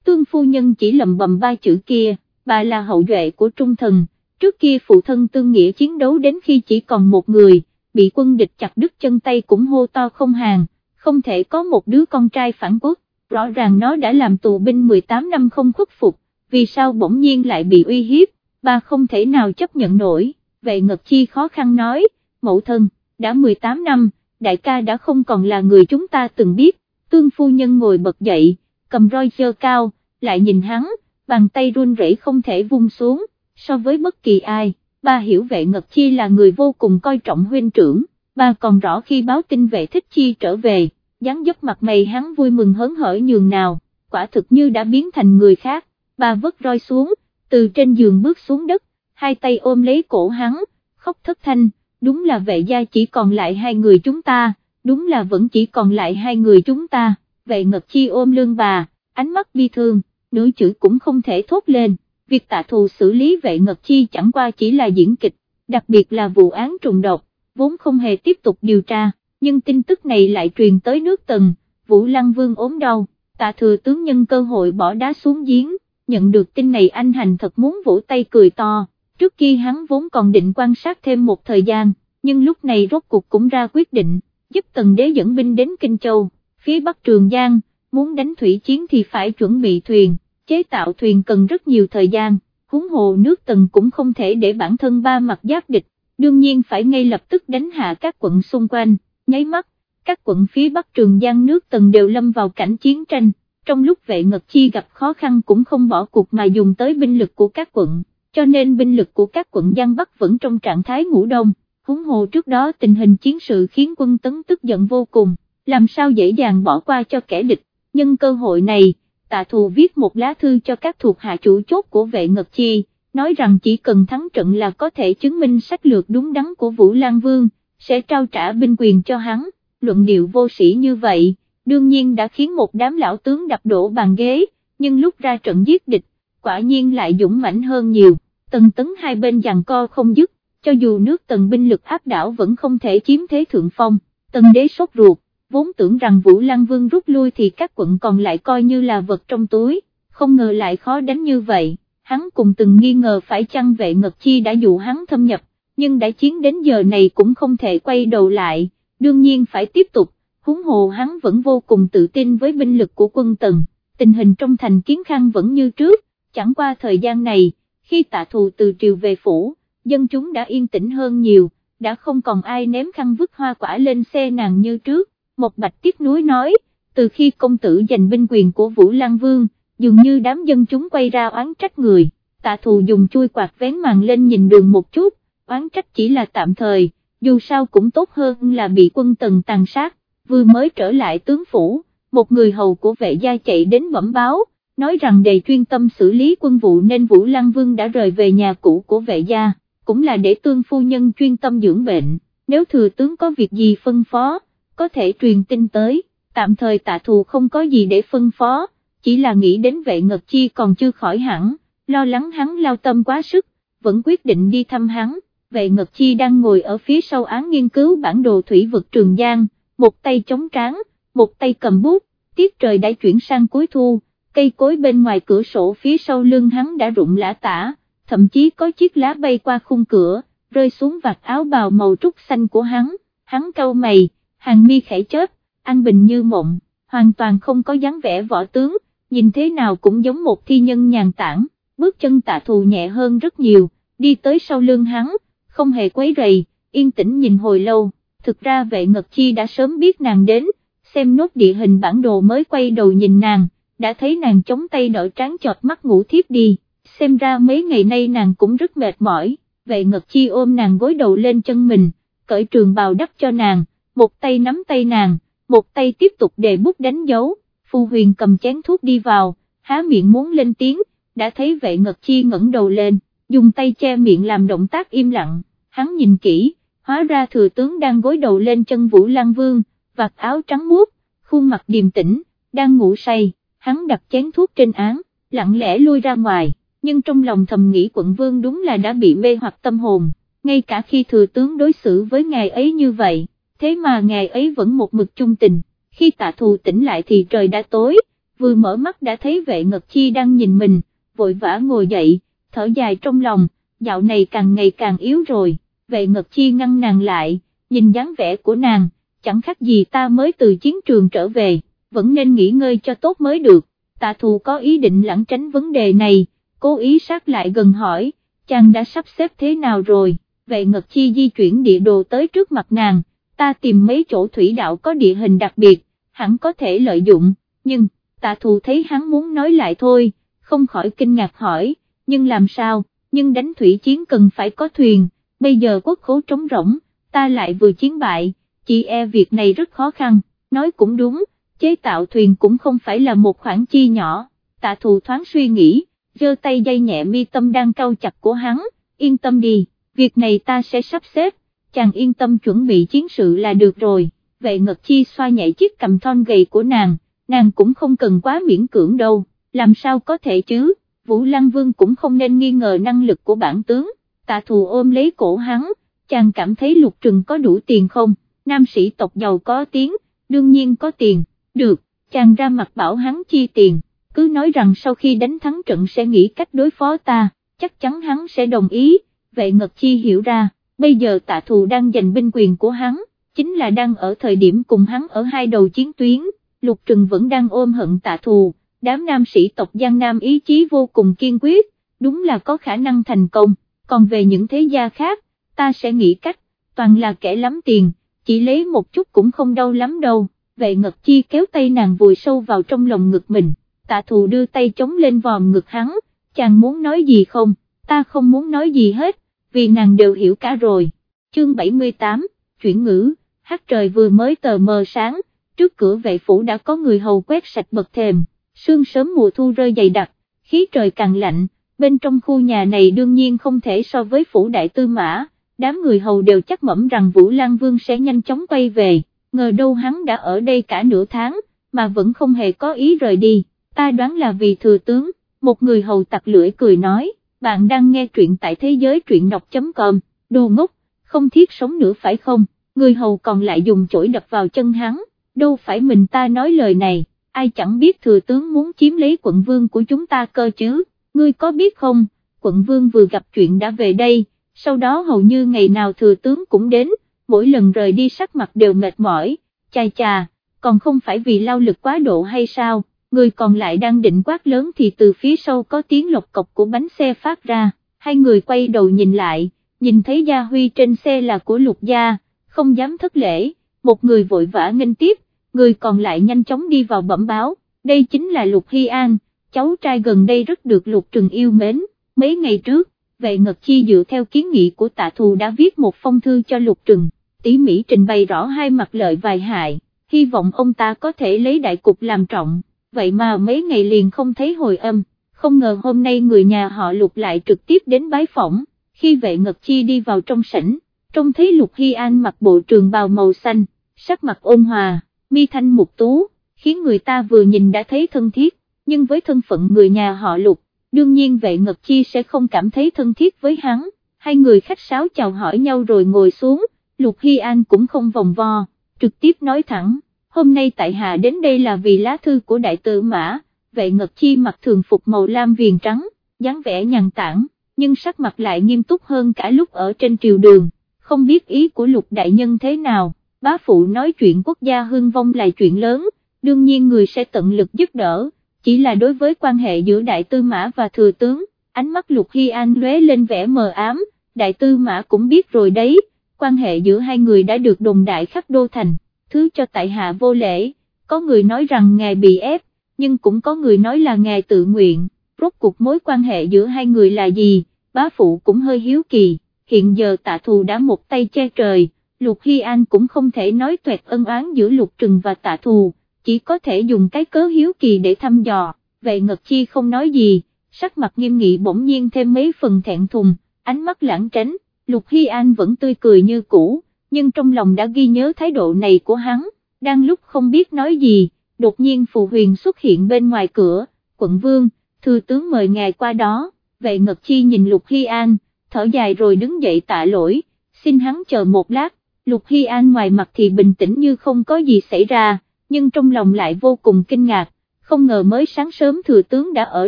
tương phu nhân chỉ lầm bầm ba chữ kia, bà là hậu duệ của trung thần, trước kia phụ thân tương nghĩa chiến đấu đến khi chỉ còn một người, bị quân địch chặt đứt chân tay cũng hô to không hàng, không thể có một đứa con trai phản quốc, rõ ràng nó đã làm tù binh 18 năm không khuất phục, vì sao bỗng nhiên lại bị uy hiếp, bà không thể nào chấp nhận nổi, vậy Ngật Chi khó khăn nói, mẫu thân, đã 18 năm, đại ca đã không còn là người chúng ta từng biết, tương phu nhân ngồi bật dậy, cầm roi dơ cao, lại nhìn hắn, bàn tay run rẩy không thể vung xuống, so với bất kỳ ai, ba hiểu vệ Ngật Chi là người vô cùng coi trọng huynh trưởng, ba còn rõ khi báo tin vệ thích chi trở về, dáng dấp mặt mày hắn vui mừng hớn hở nhường nào, quả thực như đã biến thành người khác, ba vứt roi xuống, từ trên giường bước xuống đất, hai tay ôm lấy cổ hắn, khóc thất thanh, đúng là vệ gia chỉ còn lại hai người chúng ta, đúng là vẫn chỉ còn lại hai người chúng ta, vệ ngật chi ôm lương bà, ánh mắt bi thương, nửa chữ cũng không thể thốt lên, việc tạ thù xử lý vệ ngật chi chẳng qua chỉ là diễn kịch, đặc biệt là vụ án trùng độc, vốn không hề tiếp tục điều tra, nhưng tin tức này lại truyền tới nước tầng, Vũ Lăng Vương ốm đau, tạ thừa tướng nhân cơ hội bỏ đá xuống giếng, nhận được tin này anh hành thật muốn vỗ tay cười to, trước khi hắn vốn còn định quan sát thêm một thời gian, nhưng lúc này rốt cuộc cũng ra quyết định, giúp tần đế dẫn binh đến Kinh Châu, phía bắc Trường Giang, muốn đánh thủy chiến thì phải chuẩn bị thuyền, chế tạo thuyền cần rất nhiều thời gian, huống hồ nước tần cũng không thể để bản thân ba mặt giáp địch, đương nhiên phải ngay lập tức đánh hạ các quận xung quanh, nháy mắt, các quận phía bắc Trường Giang nước tần đều lâm vào cảnh chiến tranh trong lúc vệ ngật chi gặp khó khăn cũng không bỏ cuộc mà dùng tới binh lực của các quận, cho nên binh lực của các quận Giang Bắc vẫn trong trạng thái ngủ đông, huống hồ trước đó tình hình chiến sự khiến quân tấn tức giận vô cùng, làm sao dễ dàng bỏ qua cho kẻ địch, nhân cơ hội này, tạ thù viết một lá thư cho các thuộc hạ chủ chốt của vệ ngật chi, nói rằng chỉ cần thắng trận là có thể chứng minh sách lược đúng đắn của Vũ Lan Vương, sẽ trao trả binh quyền cho hắn, luận điệu vô sĩ như vậy đương nhiên đã khiến một đám lão tướng đập đổ bàn ghế, nhưng lúc ra trận giết địch, quả nhiên lại dũng mãnh hơn nhiều, tần tấn hai bên giằng co không dứt, cho dù nước tần binh lực áp đảo vẫn không thể chiếm thế thượng phong, tần đế sốt ruột, vốn tưởng rằng Vũ Lăng Vương rút lui thì các quận còn lại coi như là vật trong túi, không ngờ lại khó đánh như vậy, hắn cùng từng nghi ngờ phải chăng vệ ngật chi đã dụ hắn thâm nhập, nhưng đã chiến đến giờ này cũng không thể quay đầu lại, đương nhiên phải tiếp tục. Huống hồ hắn vẫn vô cùng tự tin với binh lực của quân tần, tình hình trong thành kiến khang vẫn như trước, chẳng qua thời gian này, khi tạ thù từ triều về phủ, dân chúng đã yên tĩnh hơn nhiều, đã không còn ai ném khăn vứt hoa quả lên xe nàng như trước, một bạch tiếc núi nói, từ khi công tử giành binh quyền của Vũ Lan Vương, dường như đám dân chúng quay ra oán trách người, tạ thù dùng chui quạt vén màn lên nhìn đường một chút, oán trách chỉ là tạm thời, dù sao cũng tốt hơn là bị quân tần tàn sát, vừa mới trở lại tướng phủ, một người hầu của vệ gia chạy đến bẩm báo, nói rằng đầy chuyên tâm xử lý quân vụ nên Vũ Lăng Vương đã rời về nhà cũ của vệ gia, cũng là để tương phu nhân chuyên tâm dưỡng bệnh, nếu thừa tướng có việc gì phân phó, có thể truyền tin tới, tạm thời tạ thù không có gì để phân phó, chỉ là nghĩ đến vệ ngật chi còn chưa khỏi hẳn, lo lắng hắn lao tâm quá sức, vẫn quyết định đi thăm hắn, vệ ngật chi đang ngồi ở phía sau án nghiên cứu bản đồ thủy vực Trường Giang, một tay chống tráng, một tay cầm bút, tiết trời đã chuyển sang cuối thu, cây cối bên ngoài cửa sổ phía sau lưng hắn đã rụng lã tả, thậm chí có chiếc lá bay qua khung cửa, rơi xuống vạt áo bào màu trúc xanh của hắn, hắn cau mày, hàng mi khẽ chớp, anh bình như mộng, hoàn toàn không có dáng vẻ võ tướng, nhìn thế nào cũng giống một thi nhân nhàn tản, bước chân tạ thù nhẹ hơn rất nhiều, đi tới sau lưng hắn, không hề quấy rầy, yên tĩnh nhìn hồi lâu thực ra vệ ngật chi đã sớm biết nàng đến, xem nốt địa hình bản đồ mới quay đầu nhìn nàng, đã thấy nàng chống tay đỡ trán chọt mắt ngủ thiếp đi, xem ra mấy ngày nay nàng cũng rất mệt mỏi, vệ ngật chi ôm nàng gối đầu lên chân mình, cởi trường bào đắp cho nàng, một tay nắm tay nàng, một tay tiếp tục đề bút đánh dấu, phu huyền cầm chén thuốc đi vào, há miệng muốn lên tiếng, đã thấy vệ ngật chi ngẩng đầu lên, dùng tay che miệng làm động tác im lặng, hắn nhìn kỹ, hóa ra thừa tướng đang gối đầu lên chân Vũ Lan Vương, vạt áo trắng muốt, khuôn mặt điềm tĩnh, đang ngủ say, hắn đặt chén thuốc trên án, lặng lẽ lui ra ngoài, nhưng trong lòng thầm nghĩ quận vương đúng là đã bị mê hoặc tâm hồn, ngay cả khi thừa tướng đối xử với ngài ấy như vậy, thế mà ngày ấy vẫn một mực chung tình, khi tạ thù tỉnh lại thì trời đã tối, vừa mở mắt đã thấy vệ ngật chi đang nhìn mình, vội vã ngồi dậy, thở dài trong lòng, dạo này càng ngày càng yếu rồi, vệ ngật chi ngăn nàng lại, nhìn dáng vẻ của nàng, chẳng khác gì ta mới từ chiến trường trở về, vẫn nên nghỉ ngơi cho tốt mới được, tạ thù có ý định lãng tránh vấn đề này, cố ý sát lại gần hỏi, chàng đã sắp xếp thế nào rồi, vệ ngật chi di chuyển địa đồ tới trước mặt nàng, ta tìm mấy chỗ thủy đạo có địa hình đặc biệt, hẳn có thể lợi dụng, nhưng, tạ thù thấy hắn muốn nói lại thôi, không khỏi kinh ngạc hỏi, nhưng làm sao, nhưng đánh thủy chiến cần phải có thuyền, bây giờ quốc khố trống rỗng, ta lại vừa chiến bại, chị e việc này rất khó khăn, nói cũng đúng, chế tạo thuyền cũng không phải là một khoản chi nhỏ, tạ thù thoáng suy nghĩ, giơ tay dây nhẹ mi tâm đang cau chặt của hắn, yên tâm đi, việc này ta sẽ sắp xếp, chàng yên tâm chuẩn bị chiến sự là được rồi, vệ ngật chi xoa nhẹ chiếc cầm thon gầy của nàng, nàng cũng không cần quá miễn cưỡng đâu, làm sao có thể chứ, Vũ Lăng Vương cũng không nên nghi ngờ năng lực của bản tướng, tạ thù ôm lấy cổ hắn, chàng cảm thấy lục trừng có đủ tiền không, nam sĩ tộc giàu có tiếng, đương nhiên có tiền, được, chàng ra mặt bảo hắn chi tiền, cứ nói rằng sau khi đánh thắng trận sẽ nghĩ cách đối phó ta, chắc chắn hắn sẽ đồng ý, vệ ngật chi hiểu ra, bây giờ tạ thù đang giành binh quyền của hắn, chính là đang ở thời điểm cùng hắn ở hai đầu chiến tuyến, lục trừng vẫn đang ôm hận tạ thù, đám nam sĩ tộc Giang Nam ý chí vô cùng kiên quyết, đúng là có khả năng thành công, còn về những thế gia khác, ta sẽ nghĩ cách, toàn là kẻ lắm tiền, chỉ lấy một chút cũng không đau lắm đâu, vệ ngật chi kéo tay nàng vùi sâu vào trong lòng ngực mình, tạ thù đưa tay chống lên vòm ngực hắn, chàng muốn nói gì không, ta không muốn nói gì hết, vì nàng đều hiểu cả rồi, chương 78, chuyển ngữ, hát trời vừa mới tờ mờ sáng, trước cửa vệ phủ đã có người hầu quét sạch bậc thềm, sương sớm mùa thu rơi dày đặc, khí trời càng lạnh, bên trong khu nhà này đương nhiên không thể so với phủ đại tư mã, đám người hầu đều chắc mẩm rằng Vũ Lan Vương sẽ nhanh chóng quay về, ngờ đâu hắn đã ở đây cả nửa tháng, mà vẫn không hề có ý rời đi, ta đoán là vì thừa tướng, một người hầu tặc lưỡi cười nói, bạn đang nghe truyện tại thế giới truyện đọc.com, đồ ngốc, không thiết sống nữa phải không, người hầu còn lại dùng chổi đập vào chân hắn, đâu phải mình ta nói lời này ai chẳng biết thừa tướng muốn chiếm lấy quận vương của chúng ta cơ chứ, ngươi có biết không, quận vương vừa gặp chuyện đã về đây, sau đó hầu như ngày nào thừa tướng cũng đến, mỗi lần rời đi sắc mặt đều mệt mỏi, chà chà, còn không phải vì lao lực quá độ hay sao, người còn lại đang định quát lớn thì từ phía sau có tiếng lộc cọc của bánh xe phát ra, hai người quay đầu nhìn lại, nhìn thấy gia huy trên xe là của lục gia, không dám thất lễ, một người vội vã nghênh tiếp, người còn lại nhanh chóng đi vào bẩm báo, đây chính là Lục Hy An, cháu trai gần đây rất được Lục Trừng yêu mến, mấy ngày trước, vệ Ngật Chi dựa theo kiến nghị của tạ thù đã viết một phong thư cho Lục Trừng, tỉ mỉ trình bày rõ hai mặt lợi vài hại, hy vọng ông ta có thể lấy đại cục làm trọng, vậy mà mấy ngày liền không thấy hồi âm, không ngờ hôm nay người nhà họ Lục lại trực tiếp đến bái phỏng, khi vệ Ngật Chi đi vào trong sảnh, trông thấy Lục Hy An mặc bộ trường bào màu xanh, sắc mặt ôn hòa mi thanh mục tú, khiến người ta vừa nhìn đã thấy thân thiết, nhưng với thân phận người nhà họ lục, đương nhiên vệ ngật chi sẽ không cảm thấy thân thiết với hắn, hai người khách sáo chào hỏi nhau rồi ngồi xuống, lục hy an cũng không vòng vo, trực tiếp nói thẳng, hôm nay tại hạ đến đây là vì lá thư của đại tử mã, vệ ngật chi mặc thường phục màu lam viền trắng, dáng vẻ nhàn tản, nhưng sắc mặt lại nghiêm túc hơn cả lúc ở trên triều đường, không biết ý của lục đại nhân thế nào bá phụ nói chuyện quốc gia hưng vong là chuyện lớn, đương nhiên người sẽ tận lực giúp đỡ, chỉ là đối với quan hệ giữa đại tư mã và thừa tướng, ánh mắt lục hy an lóe lên vẻ mờ ám, đại tư mã cũng biết rồi đấy, quan hệ giữa hai người đã được đồng đại khắp đô thành, thứ cho tại hạ vô lễ, có người nói rằng ngài bị ép, nhưng cũng có người nói là ngài tự nguyện, rốt cuộc mối quan hệ giữa hai người là gì, bá phụ cũng hơi hiếu kỳ, hiện giờ tạ thù đã một tay che trời Lục Hy An cũng không thể nói tuệt ân oán giữa Lục Trừng và tạ thù, chỉ có thể dùng cái cớ hiếu kỳ để thăm dò, vậy Ngật Chi không nói gì, sắc mặt nghiêm nghị bỗng nhiên thêm mấy phần thẹn thùng, ánh mắt lãng tránh, Lục Hy An vẫn tươi cười như cũ, nhưng trong lòng đã ghi nhớ thái độ này của hắn, đang lúc không biết nói gì, đột nhiên Phù Huyền xuất hiện bên ngoài cửa, quận vương, thư tướng mời ngài qua đó, vậy Ngật Chi nhìn Lục Hy An, thở dài rồi đứng dậy tạ lỗi, xin hắn chờ một lát, Lục Hy An ngoài mặt thì bình tĩnh như không có gì xảy ra, nhưng trong lòng lại vô cùng kinh ngạc, không ngờ mới sáng sớm thừa tướng đã ở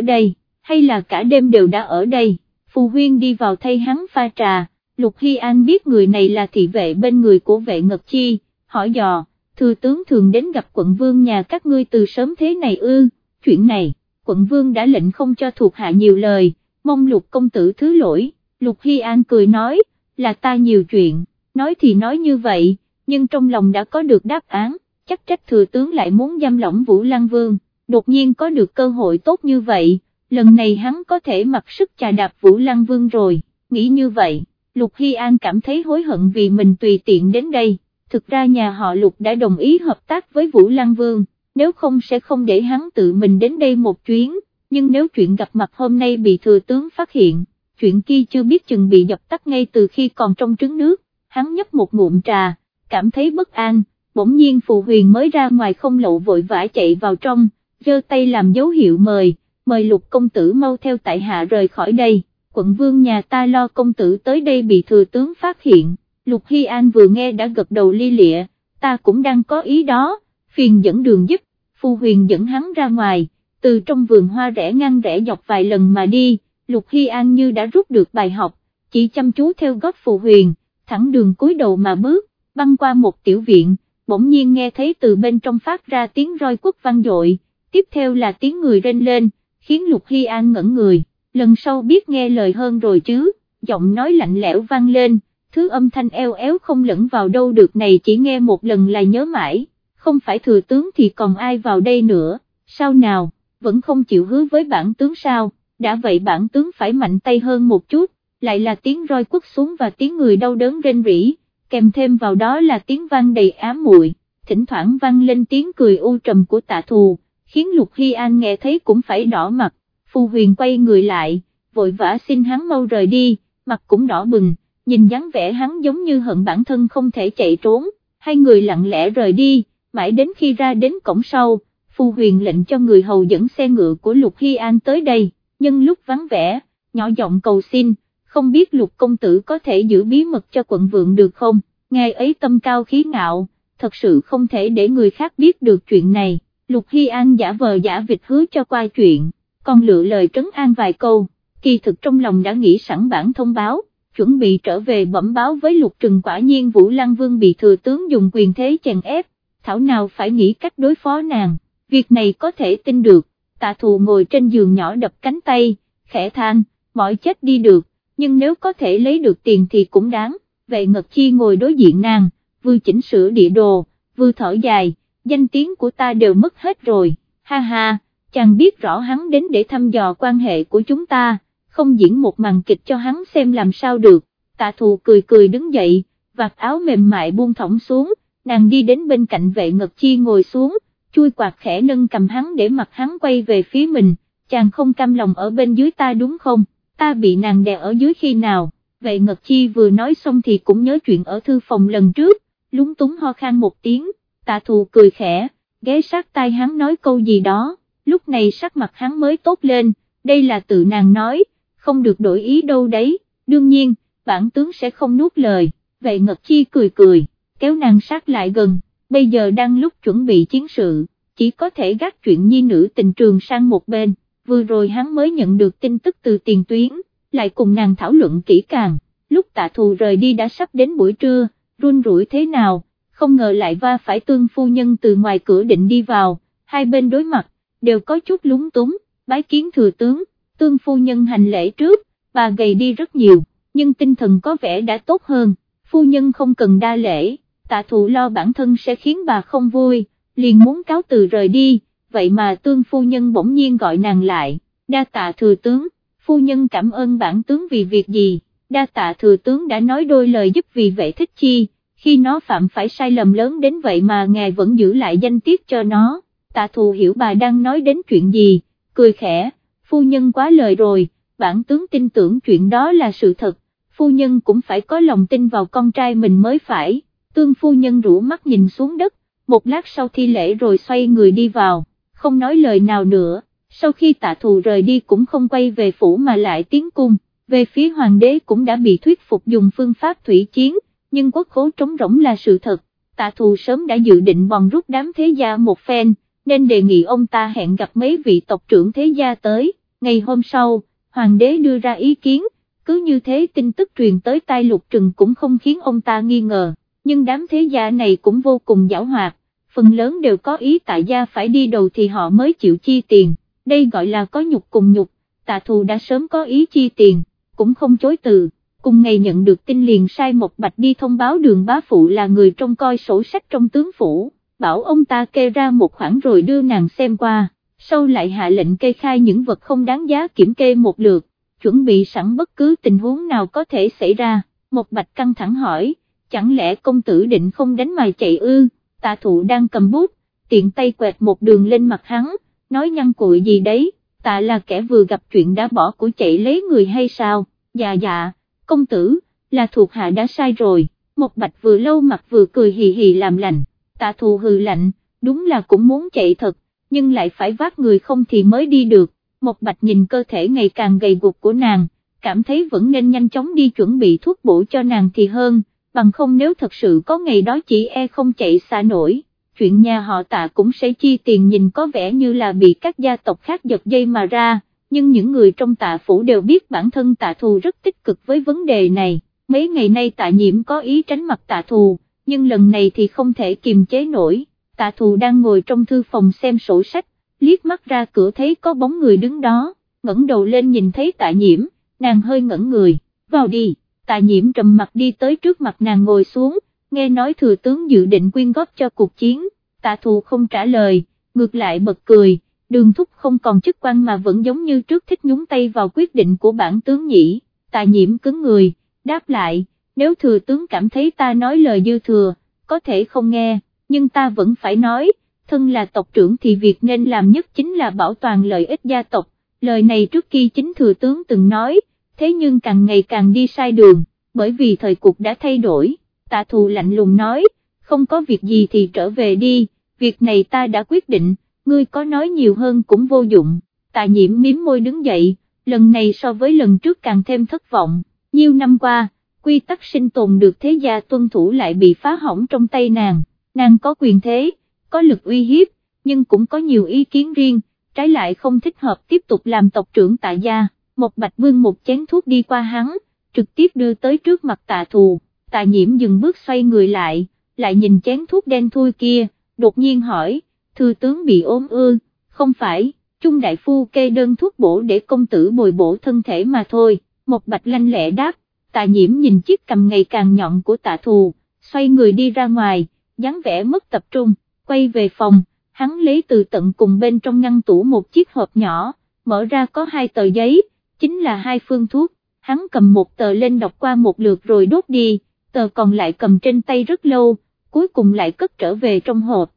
đây, hay là cả đêm đều đã ở đây, Phù Huyên đi vào thay hắn pha trà, Lục Hy An biết người này là thị vệ bên người của vệ Ngật Chi, hỏi dò, thừa tướng thường đến gặp quận vương nhà các ngươi từ sớm thế này ư, chuyện này, quận vương đã lệnh không cho thuộc hạ nhiều lời, mong lục công tử thứ lỗi, Lục Hy An cười nói, là ta nhiều chuyện, nói thì nói như vậy, nhưng trong lòng đã có được đáp án, chắc trách thừa tướng lại muốn giam lỏng Vũ Lăng Vương, đột nhiên có được cơ hội tốt như vậy, lần này hắn có thể mặc sức trà đạp Vũ Lăng Vương rồi, nghĩ như vậy, Lục Hy An cảm thấy hối hận vì mình tùy tiện đến đây, thực ra nhà họ Lục đã đồng ý hợp tác với Vũ Lan Vương, nếu không sẽ không để hắn tự mình đến đây một chuyến, nhưng nếu chuyện gặp mặt hôm nay bị thừa tướng phát hiện, chuyện kia chưa biết chừng bị dập tắt ngay từ khi còn trong trứng nước, hắn nhấp một ngụm trà, cảm thấy bất an, bỗng nhiên Phù Huyền mới ra ngoài không lộ vội vã chạy vào trong, giơ tay làm dấu hiệu mời, mời lục công tử mau theo tại hạ rời khỏi đây, quận vương nhà ta lo công tử tới đây bị thừa tướng phát hiện, lục Hy An vừa nghe đã gật đầu ly lịa, ta cũng đang có ý đó, phiền dẫn đường giúp, Phù Huyền dẫn hắn ra ngoài, từ trong vườn hoa rẽ ngang rẽ dọc vài lần mà đi, Lục Hy An như đã rút được bài học, chỉ chăm chú theo gót Phù Huyền, thẳng đường cúi đầu mà bước, băng qua một tiểu viện, bỗng nhiên nghe thấy từ bên trong phát ra tiếng roi quốc vang dội, tiếp theo là tiếng người rên lên, khiến Lục Hy An ngẩn người, lần sau biết nghe lời hơn rồi chứ, giọng nói lạnh lẽo vang lên, thứ âm thanh eo éo không lẫn vào đâu được này chỉ nghe một lần là nhớ mãi, không phải thừa tướng thì còn ai vào đây nữa, sao nào, vẫn không chịu hứa với bản tướng sao, đã vậy bản tướng phải mạnh tay hơn một chút, lại là tiếng roi quất xuống và tiếng người đau đớn rên rỉ, kèm thêm vào đó là tiếng vang đầy ám muội, thỉnh thoảng vang lên tiếng cười u trầm của tạ thù, khiến Lục Hy An nghe thấy cũng phải đỏ mặt, Phù Huyền quay người lại, vội vã xin hắn mau rời đi, mặt cũng đỏ bừng, nhìn dáng vẻ hắn giống như hận bản thân không thể chạy trốn, hai người lặng lẽ rời đi, mãi đến khi ra đến cổng sau, Phù Huyền lệnh cho người hầu dẫn xe ngựa của Lục Hy An tới đây, nhưng lúc vắng vẻ, nhỏ giọng cầu xin, không biết lục công tử có thể giữ bí mật cho quận vượng được không, ngài ấy tâm cao khí ngạo, thật sự không thể để người khác biết được chuyện này, lục hy an giả vờ giả vịt hứa cho qua chuyện, còn lựa lời trấn an vài câu, kỳ thực trong lòng đã nghĩ sẵn bản thông báo, chuẩn bị trở về bẩm báo với lục trừng quả nhiên Vũ Lăng Vương bị thừa tướng dùng quyền thế chèn ép, thảo nào phải nghĩ cách đối phó nàng, việc này có thể tin được, tạ thù ngồi trên giường nhỏ đập cánh tay, khẽ than, mỏi chết đi được, nhưng nếu có thể lấy được tiền thì cũng đáng, vệ ngật chi ngồi đối diện nàng, vừa chỉnh sửa địa đồ, vừa thở dài, danh tiếng của ta đều mất hết rồi, ha ha, chàng biết rõ hắn đến để thăm dò quan hệ của chúng ta, không diễn một màn kịch cho hắn xem làm sao được, tạ thù cười cười đứng dậy, vạt áo mềm mại buông thõng xuống, nàng đi đến bên cạnh vệ ngật chi ngồi xuống, chui quạt khẽ nâng cầm hắn để mặt hắn quay về phía mình, chàng không cam lòng ở bên dưới ta đúng không, ta bị nàng đè ở dưới khi nào, vệ ngật chi vừa nói xong thì cũng nhớ chuyện ở thư phòng lần trước, lúng túng ho khan một tiếng, tạ thù cười khẽ, ghé sát tai hắn nói câu gì đó, lúc này sắc mặt hắn mới tốt lên, đây là tự nàng nói, không được đổi ý đâu đấy, đương nhiên, bản tướng sẽ không nuốt lời, vậy ngật chi cười cười, kéo nàng sát lại gần, bây giờ đang lúc chuẩn bị chiến sự, chỉ có thể gác chuyện nhi nữ tình trường sang một bên, vừa rồi hắn mới nhận được tin tức từ tiền tuyến, lại cùng nàng thảo luận kỹ càng, lúc tạ thù rời đi đã sắp đến buổi trưa, run rủi thế nào, không ngờ lại va phải tương phu nhân từ ngoài cửa định đi vào, hai bên đối mặt, đều có chút lúng túng, bái kiến thừa tướng, tương phu nhân hành lễ trước, bà gầy đi rất nhiều, nhưng tinh thần có vẻ đã tốt hơn, phu nhân không cần đa lễ tạ thụ lo bản thân sẽ khiến bà không vui, liền muốn cáo từ rời đi, vậy mà tương phu nhân bỗng nhiên gọi nàng lại, đa tạ thừa tướng, phu nhân cảm ơn bản tướng vì việc gì, đa tạ thừa tướng đã nói đôi lời giúp vì vệ thích chi, khi nó phạm phải sai lầm lớn đến vậy mà ngài vẫn giữ lại danh tiết cho nó, tạ thù hiểu bà đang nói đến chuyện gì, cười khẽ, phu nhân quá lời rồi, bản tướng tin tưởng chuyện đó là sự thật, phu nhân cũng phải có lòng tin vào con trai mình mới phải. Tương phu nhân rũ mắt nhìn xuống đất, một lát sau thi lễ rồi xoay người đi vào, không nói lời nào nữa, sau khi tạ thù rời đi cũng không quay về phủ mà lại tiến cung, về phía hoàng đế cũng đã bị thuyết phục dùng phương pháp thủy chiến, nhưng quốc khố trống rỗng là sự thật, tạ thù sớm đã dự định bòn rút đám thế gia một phen, nên đề nghị ông ta hẹn gặp mấy vị tộc trưởng thế gia tới, ngày hôm sau, hoàng đế đưa ra ý kiến, cứ như thế tin tức truyền tới tai lục trừng cũng không khiến ông ta nghi ngờ, nhưng đám thế gia này cũng vô cùng giảo hoạt, phần lớn đều có ý tại gia phải đi đầu thì họ mới chịu chi tiền, đây gọi là có nhục cùng nhục, tạ thù đã sớm có ý chi tiền, cũng không chối từ, cùng ngày nhận được tin liền sai một bạch đi thông báo đường bá phụ là người trông coi sổ sách trong tướng phủ, bảo ông ta kê ra một khoản rồi đưa nàng xem qua, sau lại hạ lệnh kê khai những vật không đáng giá kiểm kê một lượt, chuẩn bị sẵn bất cứ tình huống nào có thể xảy ra, một bạch căng thẳng hỏi, chẳng lẽ công tử định không đánh mà chạy ư, tạ thụ đang cầm bút, tiện tay quẹt một đường lên mặt hắn, nói nhăn cụi gì đấy, tạ là kẻ vừa gặp chuyện đã bỏ của chạy lấy người hay sao, dạ dạ, công tử, là thuộc hạ đã sai rồi, một bạch vừa lâu mặt vừa cười hì hì làm lành, tạ thù hừ lạnh, đúng là cũng muốn chạy thật, nhưng lại phải vác người không thì mới đi được, một bạch nhìn cơ thể ngày càng gầy gục của nàng, cảm thấy vẫn nên nhanh chóng đi chuẩn bị thuốc bổ cho nàng thì hơn, bằng không nếu thật sự có ngày đó chỉ e không chạy xa nổi, chuyện nhà họ tạ cũng sẽ chi tiền nhìn có vẻ như là bị các gia tộc khác giật dây mà ra, nhưng những người trong tạ phủ đều biết bản thân tạ thù rất tích cực với vấn đề này, mấy ngày nay tạ nhiễm có ý tránh mặt tạ thù, nhưng lần này thì không thể kiềm chế nổi, tạ thù đang ngồi trong thư phòng xem sổ sách, liếc mắt ra cửa thấy có bóng người đứng đó, ngẩng đầu lên nhìn thấy tạ nhiễm, nàng hơi ngẩn người, vào đi, tạ nhiễm trầm mặt đi tới trước mặt nàng ngồi xuống, nghe nói thừa tướng dự định quyên góp cho cuộc chiến, tạ thù không trả lời, ngược lại bật cười, đường thúc không còn chức quan mà vẫn giống như trước thích nhúng tay vào quyết định của bản tướng nhỉ, tạ nhiễm cứng người, đáp lại, nếu thừa tướng cảm thấy ta nói lời dư thừa, có thể không nghe, nhưng ta vẫn phải nói, thân là tộc trưởng thì việc nên làm nhất chính là bảo toàn lợi ích gia tộc, lời này trước khi chính thừa tướng từng nói, thế nhưng càng ngày càng đi sai đường, bởi vì thời cuộc đã thay đổi, tạ thù lạnh lùng nói, không có việc gì thì trở về đi, việc này ta đã quyết định, ngươi có nói nhiều hơn cũng vô dụng, tạ nhiễm miếm môi đứng dậy, lần này so với lần trước càng thêm thất vọng, nhiều năm qua, quy tắc sinh tồn được thế gia tuân thủ lại bị phá hỏng trong tay nàng, nàng có quyền thế, có lực uy hiếp, nhưng cũng có nhiều ý kiến riêng, trái lại không thích hợp tiếp tục làm tộc trưởng tạ gia, một bạch bưng một chén thuốc đi qua hắn, trực tiếp đưa tới trước mặt tạ thù, tạ nhiễm dừng bước xoay người lại, lại nhìn chén thuốc đen thui kia, đột nhiên hỏi, thư tướng bị ốm ư, không phải, Trung Đại Phu kê đơn thuốc bổ để công tử bồi bổ thân thể mà thôi, một bạch lanh lẹ đáp, tạ nhiễm nhìn chiếc cầm ngày càng nhọn của tạ thù, xoay người đi ra ngoài, dáng vẻ mất tập trung, quay về phòng, hắn lấy từ tận cùng bên trong ngăn tủ một chiếc hộp nhỏ, mở ra có hai tờ giấy, chính là hai phương thuốc, hắn cầm một tờ lên đọc qua một lượt rồi đốt đi, tờ còn lại cầm trên tay rất lâu, cuối cùng lại cất trở về trong hộp.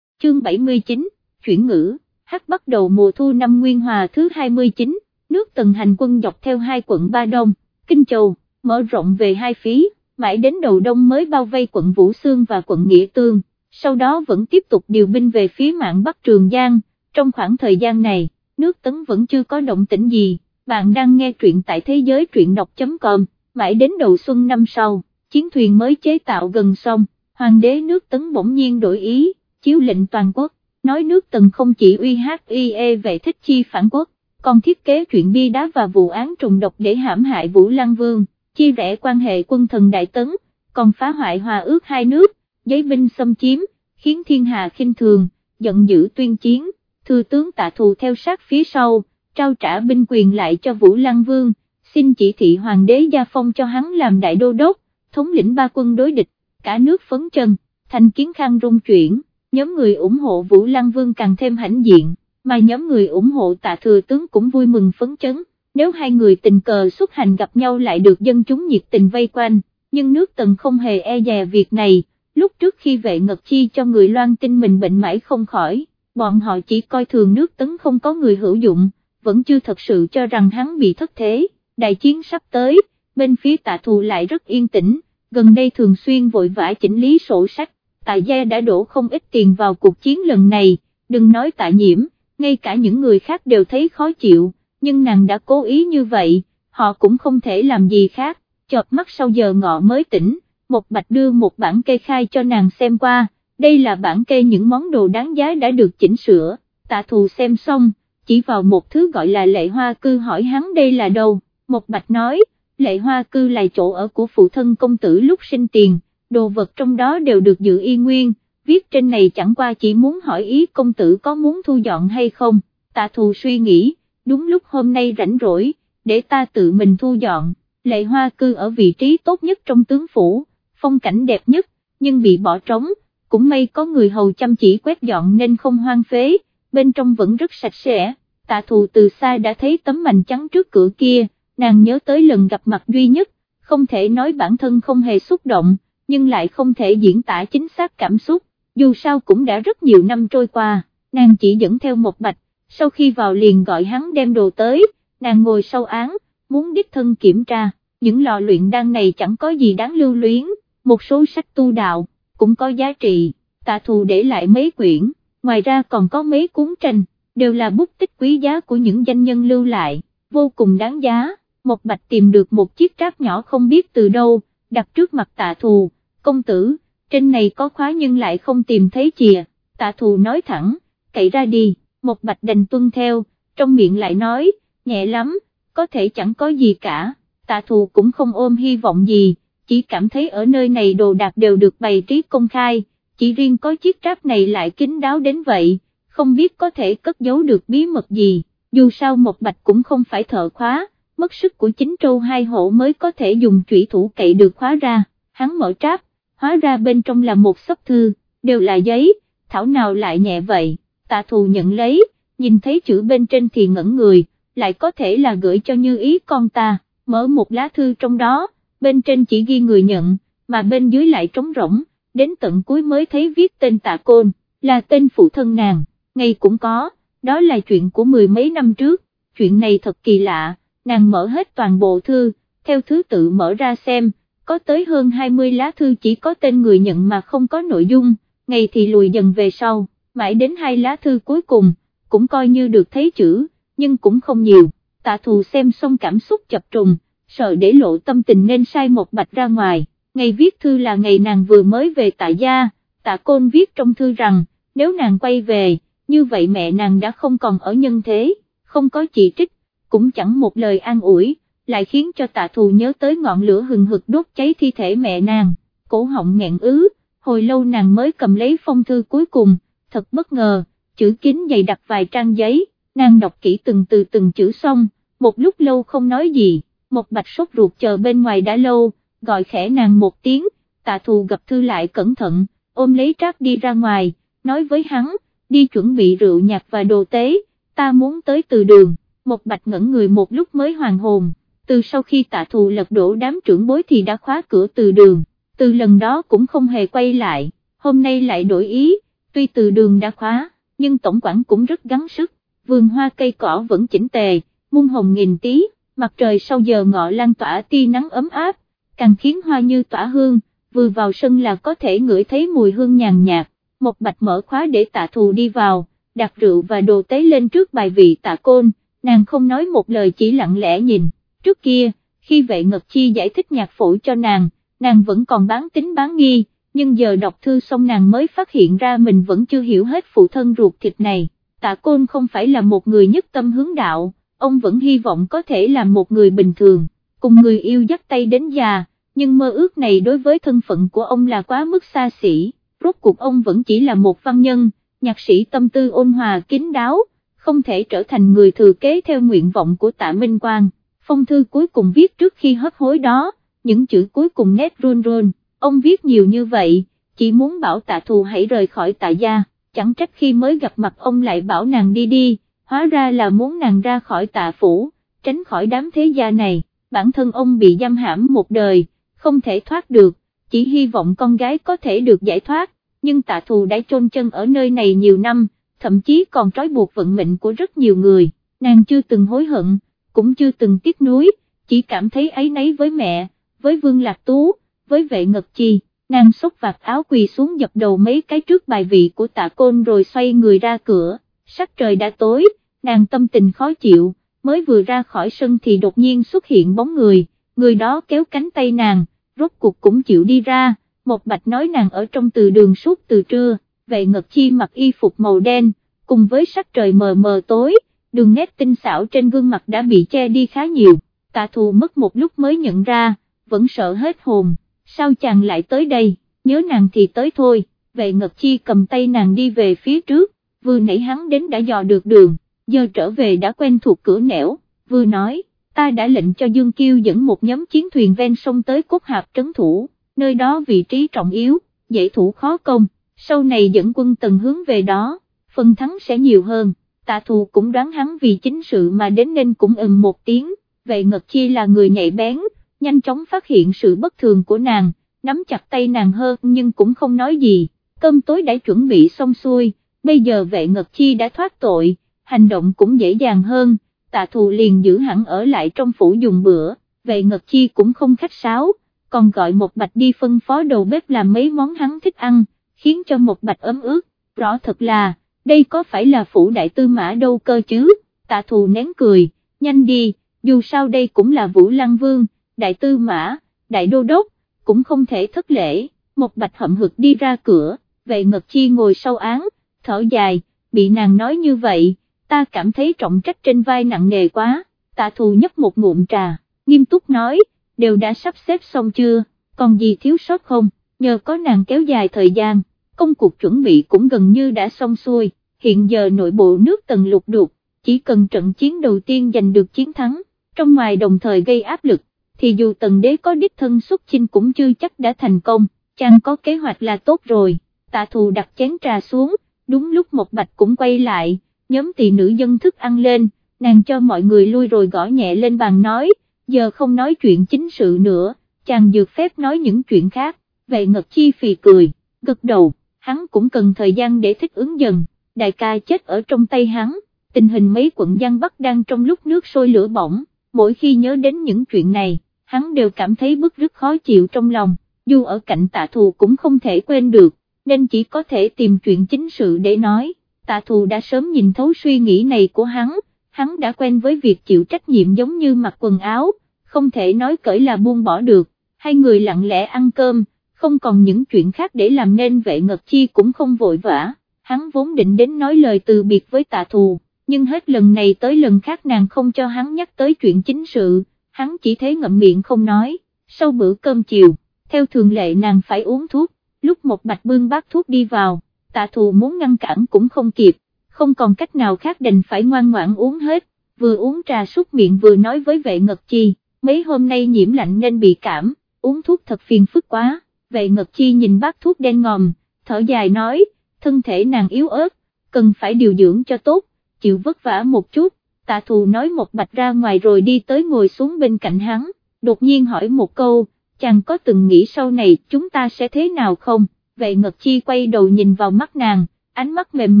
Chương 79, chuyển ngữ, hát bắt đầu mùa thu năm Nguyên Hòa thứ 29, nước tần hành quân dọc theo hai quận Ba Đông, Kinh Châu, mở rộng về hai phía, mãi đến đầu đông mới bao vây quận Vũ Sương và quận Nghĩa Tương, sau đó vẫn tiếp tục điều binh về phía mạng Bắc Trường Giang, trong khoảng thời gian này, nước tấn vẫn chưa có động tĩnh gì, bạn đang nghe truyện tại thế giới truyện đọc.com, mãi đến đầu xuân năm sau, chiến thuyền mới chế tạo gần xong, hoàng đế nước tấn bỗng nhiên đổi ý, chiếu lệnh toàn quốc, nói nước tần không chỉ uy HIE về thích chi phản quốc, còn thiết kế chuyện bi đá và vụ án trùng độc để hãm hại Vũ Lăng Vương, chia rẽ quan hệ quân thần Đại Tấn, còn phá hoại hòa ước hai nước, giấy binh xâm chiếm, khiến thiên hạ khinh thường, giận dữ tuyên chiến, thư tướng tạ thù theo sát phía sau, trao trả binh quyền lại cho Vũ Lăng Vương, xin chỉ thị hoàng đế gia phong cho hắn làm đại đô đốc, thống lĩnh ba quân đối địch, cả nước phấn chân, thành kiến khang rung chuyển, nhóm người ủng hộ Vũ Lăng Vương càng thêm hãnh diện, mà nhóm người ủng hộ tạ thừa tướng cũng vui mừng phấn chấn, nếu hai người tình cờ xuất hành gặp nhau lại được dân chúng nhiệt tình vây quanh, nhưng nước tần không hề e dè việc này, lúc trước khi vệ ngật chi cho người loan tin mình bệnh mãi không khỏi, bọn họ chỉ coi thường nước tấn không có người hữu dụng, vẫn chưa thật sự cho rằng hắn bị thất thế, đại chiến sắp tới, bên phía tạ thù lại rất yên tĩnh, gần đây thường xuyên vội vã chỉnh lý sổ sách, tạ gia đã đổ không ít tiền vào cuộc chiến lần này, đừng nói tạ nhiễm, ngay cả những người khác đều thấy khó chịu, nhưng nàng đã cố ý như vậy, họ cũng không thể làm gì khác, chợp mắt sau giờ ngọ mới tỉnh một bạch đưa một bản kê khai cho nàng xem qua, đây là bản kê những món đồ đáng giá đã được chỉnh sửa, tạ thù xem xong, chỉ vào một thứ gọi là lệ hoa cư hỏi hắn đây là đâu, một bạch nói, lệ hoa cư là chỗ ở của phụ thân công tử lúc sinh tiền, đồ vật trong đó đều được giữ y nguyên, viết trên này chẳng qua chỉ muốn hỏi ý công tử có muốn thu dọn hay không, tạ thù suy nghĩ, đúng lúc hôm nay rảnh rỗi, để ta tự mình thu dọn, lệ hoa cư ở vị trí tốt nhất trong tướng phủ, phong cảnh đẹp nhất, nhưng bị bỏ trống, cũng may có người hầu chăm chỉ quét dọn nên không hoang phế, bên trong vẫn rất sạch sẽ, tạ thù từ xa đã thấy tấm mành trắng trước cửa kia, nàng nhớ tới lần gặp mặt duy nhất, không thể nói bản thân không hề xúc động, nhưng lại không thể diễn tả chính xác cảm xúc, dù sao cũng đã rất nhiều năm trôi qua, nàng chỉ dẫn theo một bạch, sau khi vào liền gọi hắn đem đồ tới, nàng ngồi sau án, muốn đích thân kiểm tra, những lò luyện đan này chẳng có gì đáng lưu luyến, một số sách tu đạo, cũng có giá trị, tạ thù để lại mấy quyển, ngoài ra còn có mấy cuốn tranh, đều là bút tích quý giá của những danh nhân lưu lại, vô cùng đáng giá, một bạch tìm được một chiếc tráp nhỏ không biết từ đâu, đặt trước mặt tạ thù, công tử, trên này có khóa nhưng lại không tìm thấy chìa, tạ thù nói thẳng, cậy ra đi, một bạch đành tuân theo, trong miệng lại nói, nhẹ lắm, có thể chẳng có gì cả, tạ thù cũng không ôm hy vọng gì, chỉ cảm thấy ở nơi này đồ đạc đều được bày trí công khai, chỉ riêng có chiếc tráp này lại kín đáo đến vậy, không biết có thể cất giấu được bí mật gì, dù sao một bạch cũng không phải thợ khóa, mất sức của chính trâu hai hộ mới có thể dùng chủy thủ cậy được khóa ra, hắn mở tráp, hóa ra bên trong là một sấp thư, đều là giấy, thảo nào lại nhẹ vậy, tạ thù nhận lấy, nhìn thấy chữ bên trên thì ngẩn người, lại có thể là gửi cho như ý con ta, mở một lá thư trong đó, bên trên chỉ ghi người nhận, mà bên dưới lại trống rỗng, đến tận cuối mới thấy viết tên tạ côn, là tên phụ thân nàng, ngay cũng có, đó là chuyện của mười mấy năm trước, chuyện này thật kỳ lạ, nàng mở hết toàn bộ thư, theo thứ tự mở ra xem, có tới hơn 20 lá thư chỉ có tên người nhận mà không có nội dung, ngày thì lùi dần về sau, mãi đến hai lá thư cuối cùng, cũng coi như được thấy chữ, nhưng cũng không nhiều, tạ thù xem xong cảm xúc chập trùng, sợ để lộ tâm tình nên sai một bạch ra ngoài, ngày viết thư là ngày nàng vừa mới về tạ gia, tạ côn viết trong thư rằng, nếu nàng quay về, như vậy mẹ nàng đã không còn ở nhân thế, không có chỉ trích, cũng chẳng một lời an ủi, lại khiến cho tạ thù nhớ tới ngọn lửa hừng hực đốt cháy thi thể mẹ nàng, cổ họng nghẹn ứ, hồi lâu nàng mới cầm lấy phong thư cuối cùng, thật bất ngờ, chữ kín dày đặt vài trang giấy, nàng đọc kỹ từng từ từng chữ xong, một lúc lâu không nói gì, một bạch sốt ruột chờ bên ngoài đã lâu, gọi khẽ nàng một tiếng, tạ thù gặp thư lại cẩn thận, ôm lấy trác đi ra ngoài, nói với hắn, đi chuẩn bị rượu nhạc và đồ tế, ta muốn tới từ đường, một bạch ngẩn người một lúc mới hoàn hồn, từ sau khi tạ thù lật đổ đám trưởng bối thì đã khóa cửa từ đường, từ lần đó cũng không hề quay lại, hôm nay lại đổi ý, tuy từ đường đã khóa, nhưng tổng quản cũng rất gắng sức, vườn hoa cây cỏ vẫn chỉnh tề, muôn hồng nghìn tí, mặt trời sau giờ ngọ lan tỏa tia nắng ấm áp, càng khiến hoa như tỏa hương, vừa vào sân là có thể ngửi thấy mùi hương nhàn nhạt, một bạch mở khóa để tạ thù đi vào, đặt rượu và đồ tế lên trước bài vị tạ côn, nàng không nói một lời chỉ lặng lẽ nhìn, trước kia, khi vệ ngật chi giải thích nhạc phổ cho nàng, nàng vẫn còn bán tính bán nghi, nhưng giờ đọc thư xong nàng mới phát hiện ra mình vẫn chưa hiểu hết phụ thân ruột thịt này, tạ côn không phải là một người nhất tâm hướng đạo, ông vẫn hy vọng có thể là một người bình thường, cùng người yêu dắt tay đến già, nhưng mơ ước này đối với thân phận của ông là quá mức xa xỉ, rốt cuộc ông vẫn chỉ là một văn nhân, nhạc sĩ tâm tư ôn hòa kín đáo, không thể trở thành người thừa kế theo nguyện vọng của tạ Minh Quang. Phong thư cuối cùng viết trước khi hấp hối đó, những chữ cuối cùng nét run run, ông viết nhiều như vậy, chỉ muốn bảo tạ thù hãy rời khỏi tạ gia, chẳng trách khi mới gặp mặt ông lại bảo nàng đi đi, hóa ra là muốn nàng ra khỏi tạ phủ, tránh khỏi đám thế gia này, bản thân ông bị giam hãm một đời, không thể thoát được, chỉ hy vọng con gái có thể được giải thoát, nhưng tạ thù đã chôn chân ở nơi này nhiều năm, thậm chí còn trói buộc vận mệnh của rất nhiều người, nàng chưa từng hối hận, cũng chưa từng tiếc nuối, chỉ cảm thấy ấy nấy với mẹ, với Vương Lạc Tú, với vệ ngật chi, nàng xốc vạt áo quỳ xuống dập đầu mấy cái trước bài vị của tạ côn rồi xoay người ra cửa, sắc trời đã tối, nàng tâm tình khó chịu, mới vừa ra khỏi sân thì đột nhiên xuất hiện bóng người, người đó kéo cánh tay nàng, rốt cuộc cũng chịu đi ra, một bạch nói nàng ở trong từ đường suốt từ trưa, vệ ngật chi mặc y phục màu đen, cùng với sắc trời mờ mờ tối, đường nét tinh xảo trên gương mặt đã bị che đi khá nhiều, tạ thù mất một lúc mới nhận ra, vẫn sợ hết hồn, sao chàng lại tới đây, nhớ nàng thì tới thôi, vệ ngật chi cầm tay nàng đi về phía trước, vừa nãy hắn đến đã dò được đường, giờ trở về đã quen thuộc cửa nẻo, vừa nói, ta đã lệnh cho Dương Kiêu dẫn một nhóm chiến thuyền ven sông tới cốt hạp trấn thủ, nơi đó vị trí trọng yếu, dễ thủ khó công, sau này dẫn quân tần hướng về đó, phần thắng sẽ nhiều hơn, tạ thù cũng đoán hắn vì chính sự mà đến nên cũng ừm một tiếng, vậy Ngật Chi là người nhạy bén, nhanh chóng phát hiện sự bất thường của nàng, nắm chặt tay nàng hơn nhưng cũng không nói gì, cơm tối đã chuẩn bị xong xuôi, bây giờ vệ Ngật Chi đã thoát tội, hành động cũng dễ dàng hơn, tạ thù liền giữ hẳn ở lại trong phủ dùng bữa, vệ Ngật Chi cũng không khách sáo, còn gọi một bạch đi phân phó đầu bếp làm mấy món hắn thích ăn, khiến cho một bạch ấm ướt, rõ thật là, đây có phải là phủ đại tư mã đâu cơ chứ, tạ thù nén cười, nhanh đi, dù sao đây cũng là vũ lăng vương, đại tư mã, đại đô đốc, cũng không thể thất lễ, một bạch hậm hực đi ra cửa, về ngật chi ngồi sau án, thở dài, bị nàng nói như vậy, ta cảm thấy trọng trách trên vai nặng nề quá, tạ thù nhấp một ngụm trà, nghiêm túc nói, đều đã sắp xếp xong chưa, còn gì thiếu sót không, nhờ có nàng kéo dài thời gian, công cuộc chuẩn bị cũng gần như đã xong xuôi, hiện giờ nội bộ nước tần lục đục, chỉ cần trận chiến đầu tiên giành được chiến thắng, trong ngoài đồng thời gây áp lực, thì dù tần đế có đích thân xuất chinh cũng chưa chắc đã thành công, chàng có kế hoạch là tốt rồi, tạ thù đặt chén trà xuống, đúng lúc một bạch cũng quay lại, nhóm tỳ nữ dân thức ăn lên, nàng cho mọi người lui rồi gõ nhẹ lên bàn nói, giờ không nói chuyện chính sự nữa, chàng dược phép nói những chuyện khác, vệ ngật chi phì cười, gật đầu, hắn cũng cần thời gian để thích ứng dần, đại ca chết ở trong tay hắn, tình hình mấy quận Giang Bắc đang trong lúc nước sôi lửa bỏng, mỗi khi nhớ đến những chuyện này, hắn đều cảm thấy bức rất khó chịu trong lòng, dù ở cạnh tạ thù cũng không thể quên được, nên chỉ có thể tìm chuyện chính sự để nói, tạ thù đã sớm nhìn thấu suy nghĩ này của hắn, hắn đã quen với việc chịu trách nhiệm giống như mặc quần áo, không thể nói cởi là buông bỏ được, hai người lặng lẽ ăn cơm, không còn những chuyện khác để làm nên vệ ngật chi cũng không vội vã, hắn vốn định đến nói lời từ biệt với tạ thù, nhưng hết lần này tới lần khác nàng không cho hắn nhắc tới chuyện chính sự, hắn chỉ thế ngậm miệng không nói, sau bữa cơm chiều, theo thường lệ nàng phải uống thuốc, lúc một bạch bương bác thuốc đi vào, tạ thù muốn ngăn cản cũng không kịp, không còn cách nào khác đành phải ngoan ngoãn uống hết, vừa uống trà súc miệng vừa nói với vệ ngật chi, mấy hôm nay nhiễm lạnh nên bị cảm, uống thuốc thật phiền phức quá, vệ ngật chi nhìn bát thuốc đen ngòm, thở dài nói, thân thể nàng yếu ớt, cần phải điều dưỡng cho tốt, chịu vất vả một chút, tạ thù nói một bạch ra ngoài rồi đi tới ngồi xuống bên cạnh hắn, đột nhiên hỏi một câu, chàng có từng nghĩ sau này chúng ta sẽ thế nào không, vệ ngật chi quay đầu nhìn vào mắt nàng, ánh mắt mềm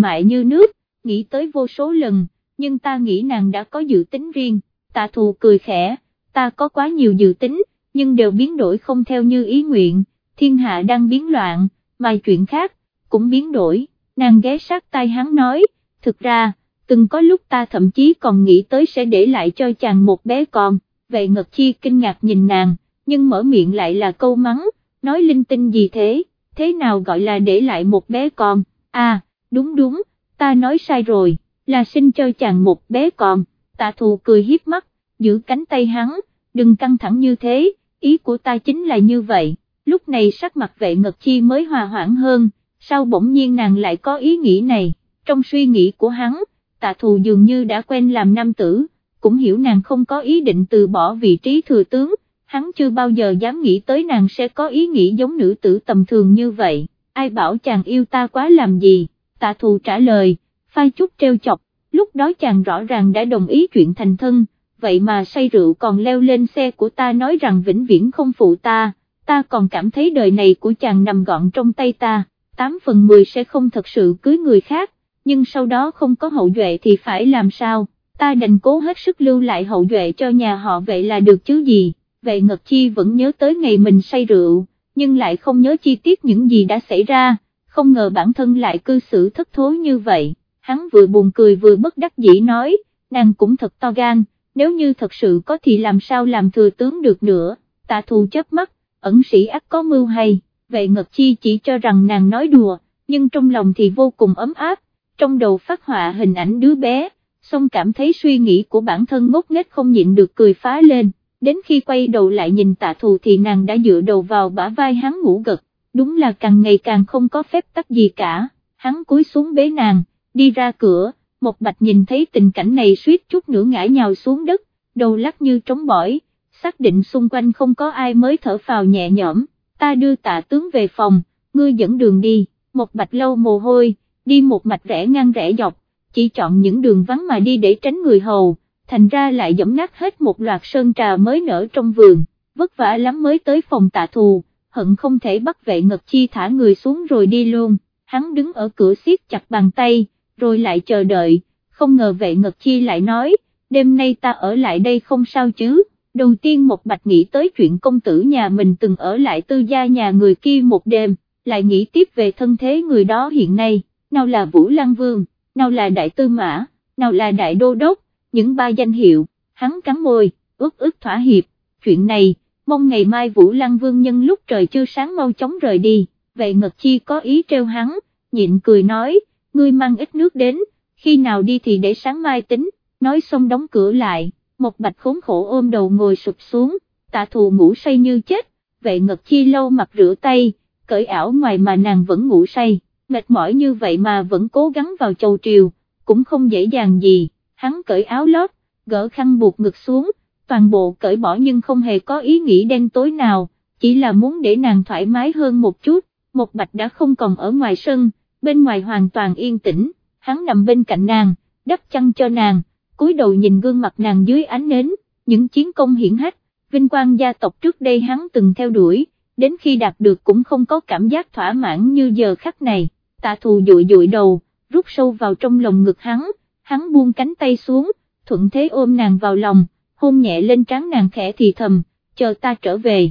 mại như nước, nghĩ tới vô số lần, nhưng ta nghĩ nàng đã có dự tính riêng, tạ thù cười khẽ, ta có quá nhiều dự tính, nhưng đều biến đổi không theo như ý nguyện, thiên hạ đang biến loạn, mà chuyện khác, cũng biến đổi, nàng ghé sát tai hắn nói, thực ra, từng có lúc ta thậm chí còn nghĩ tới sẽ để lại cho chàng một bé con, vệ ngật chi kinh ngạc nhìn nàng, nhưng mở miệng lại là câu mắng, nói linh tinh gì thế, thế nào gọi là để lại một bé con, à, đúng đúng, ta nói sai rồi, là sinh cho chàng một bé con, tạ thù cười hiếp mắt, giữ cánh tay hắn, đừng căng thẳng như thế, ý của ta chính là như vậy, lúc này sắc mặt vệ ngật chi mới hòa hoãn hơn, sao bỗng nhiên nàng lại có ý nghĩ này, trong suy nghĩ của hắn, tạ thù dường như đã quen làm nam tử, cũng hiểu nàng không có ý định từ bỏ vị trí thừa tướng, hắn chưa bao giờ dám nghĩ tới nàng sẽ có ý nghĩ giống nữ tử tầm thường như vậy, ai bảo chàng yêu ta quá làm gì, tạ thù trả lời, phai chút treo chọc, lúc đó chàng rõ ràng đã đồng ý chuyện thành thân, vậy mà say rượu còn leo lên xe của ta nói rằng vĩnh viễn không phụ ta, ta còn cảm thấy đời này của chàng nằm gọn trong tay ta, 8 phần 10 sẽ không thật sự cưới người khác, nhưng sau đó không có hậu duệ thì phải làm sao, ta đành cố hết sức lưu lại hậu duệ cho nhà họ vậy là được chứ gì, vậy Ngật Chi vẫn nhớ tới ngày mình say rượu, nhưng lại không nhớ chi tiết những gì đã xảy ra, không ngờ bản thân lại cư xử thất thối như vậy, hắn vừa buồn cười vừa bất đắc dĩ nói, nàng cũng thật to gan, nếu như thật sự có thì làm sao làm thừa tướng được nữa, tạ thù chớp mắt, ẩn sĩ ác có mưu hay, vậy ngật chi chỉ cho rằng nàng nói đùa, nhưng trong lòng thì vô cùng ấm áp, trong đầu phát họa hình ảnh đứa bé, xong cảm thấy suy nghĩ của bản thân ngốc nghếch không nhịn được cười phá lên, đến khi quay đầu lại nhìn tạ thù thì nàng đã dựa đầu vào bả vai hắn ngủ gật, đúng là càng ngày càng không có phép tắc gì cả, hắn cúi xuống bế nàng, đi ra cửa, một bạch nhìn thấy tình cảnh này suýt chút nữa ngã nhào xuống đất, đầu lắc như trống bỏi, xác định xung quanh không có ai mới thở phào nhẹ nhõm, ta đưa tạ tướng về phòng, ngươi dẫn đường đi, một bạch lâu mồ hôi, đi một mạch rẽ ngang rẽ dọc, chỉ chọn những đường vắng mà đi để tránh người hầu, thành ra lại dẫm nát hết một loạt sơn trà mới nở trong vườn, vất vả lắm mới tới phòng tạ thù, hận không thể bắt vệ ngật chi thả người xuống rồi đi luôn, hắn đứng ở cửa siết chặt bàn tay, rồi lại chờ đợi, không ngờ vệ ngật chi lại nói, đêm nay ta ở lại đây không sao chứ, đầu tiên một bạch nghĩ tới chuyện công tử nhà mình từng ở lại tư gia nhà người kia một đêm, lại nghĩ tiếp về thân thế người đó hiện nay, nào là Vũ Lăng Vương, nào là Đại Tư Mã, nào là Đại Đô Đốc, những ba danh hiệu, hắn cắn môi, ước ước thỏa hiệp, chuyện này, mong ngày mai Vũ Lăng Vương nhân lúc trời chưa sáng mau chóng rời đi, vậy Ngật Chi có ý treo hắn, nhịn cười nói, ngươi mang ít nước đến, khi nào đi thì để sáng mai tính, nói xong đóng cửa lại, một bạch khốn khổ ôm đầu ngồi sụp xuống, tạ thù ngủ say như chết, vậy Ngật Chi lâu mặt rửa tay, cởi ảo ngoài mà nàng vẫn ngủ say, mệt mỏi như vậy mà vẫn cố gắng vào chầu triều, cũng không dễ dàng gì, hắn cởi áo lót, gỡ khăn buộc ngực xuống, toàn bộ cởi bỏ nhưng không hề có ý nghĩ đen tối nào, chỉ là muốn để nàng thoải mái hơn một chút, một bạch đã không còn ở ngoài sân, bên ngoài hoàn toàn yên tĩnh, hắn nằm bên cạnh nàng, đắp chăn cho nàng, cúi đầu nhìn gương mặt nàng dưới ánh nến, những chiến công hiển hách, vinh quang gia tộc trước đây hắn từng theo đuổi, đến khi đạt được cũng không có cảm giác thỏa mãn như giờ khắc này, tạ thù dụi dụi đầu, rút sâu vào trong lòng ngực hắn, hắn buông cánh tay xuống, thuận thế ôm nàng vào lòng, hôn nhẹ lên trán nàng khẽ thì thầm, chờ ta trở về.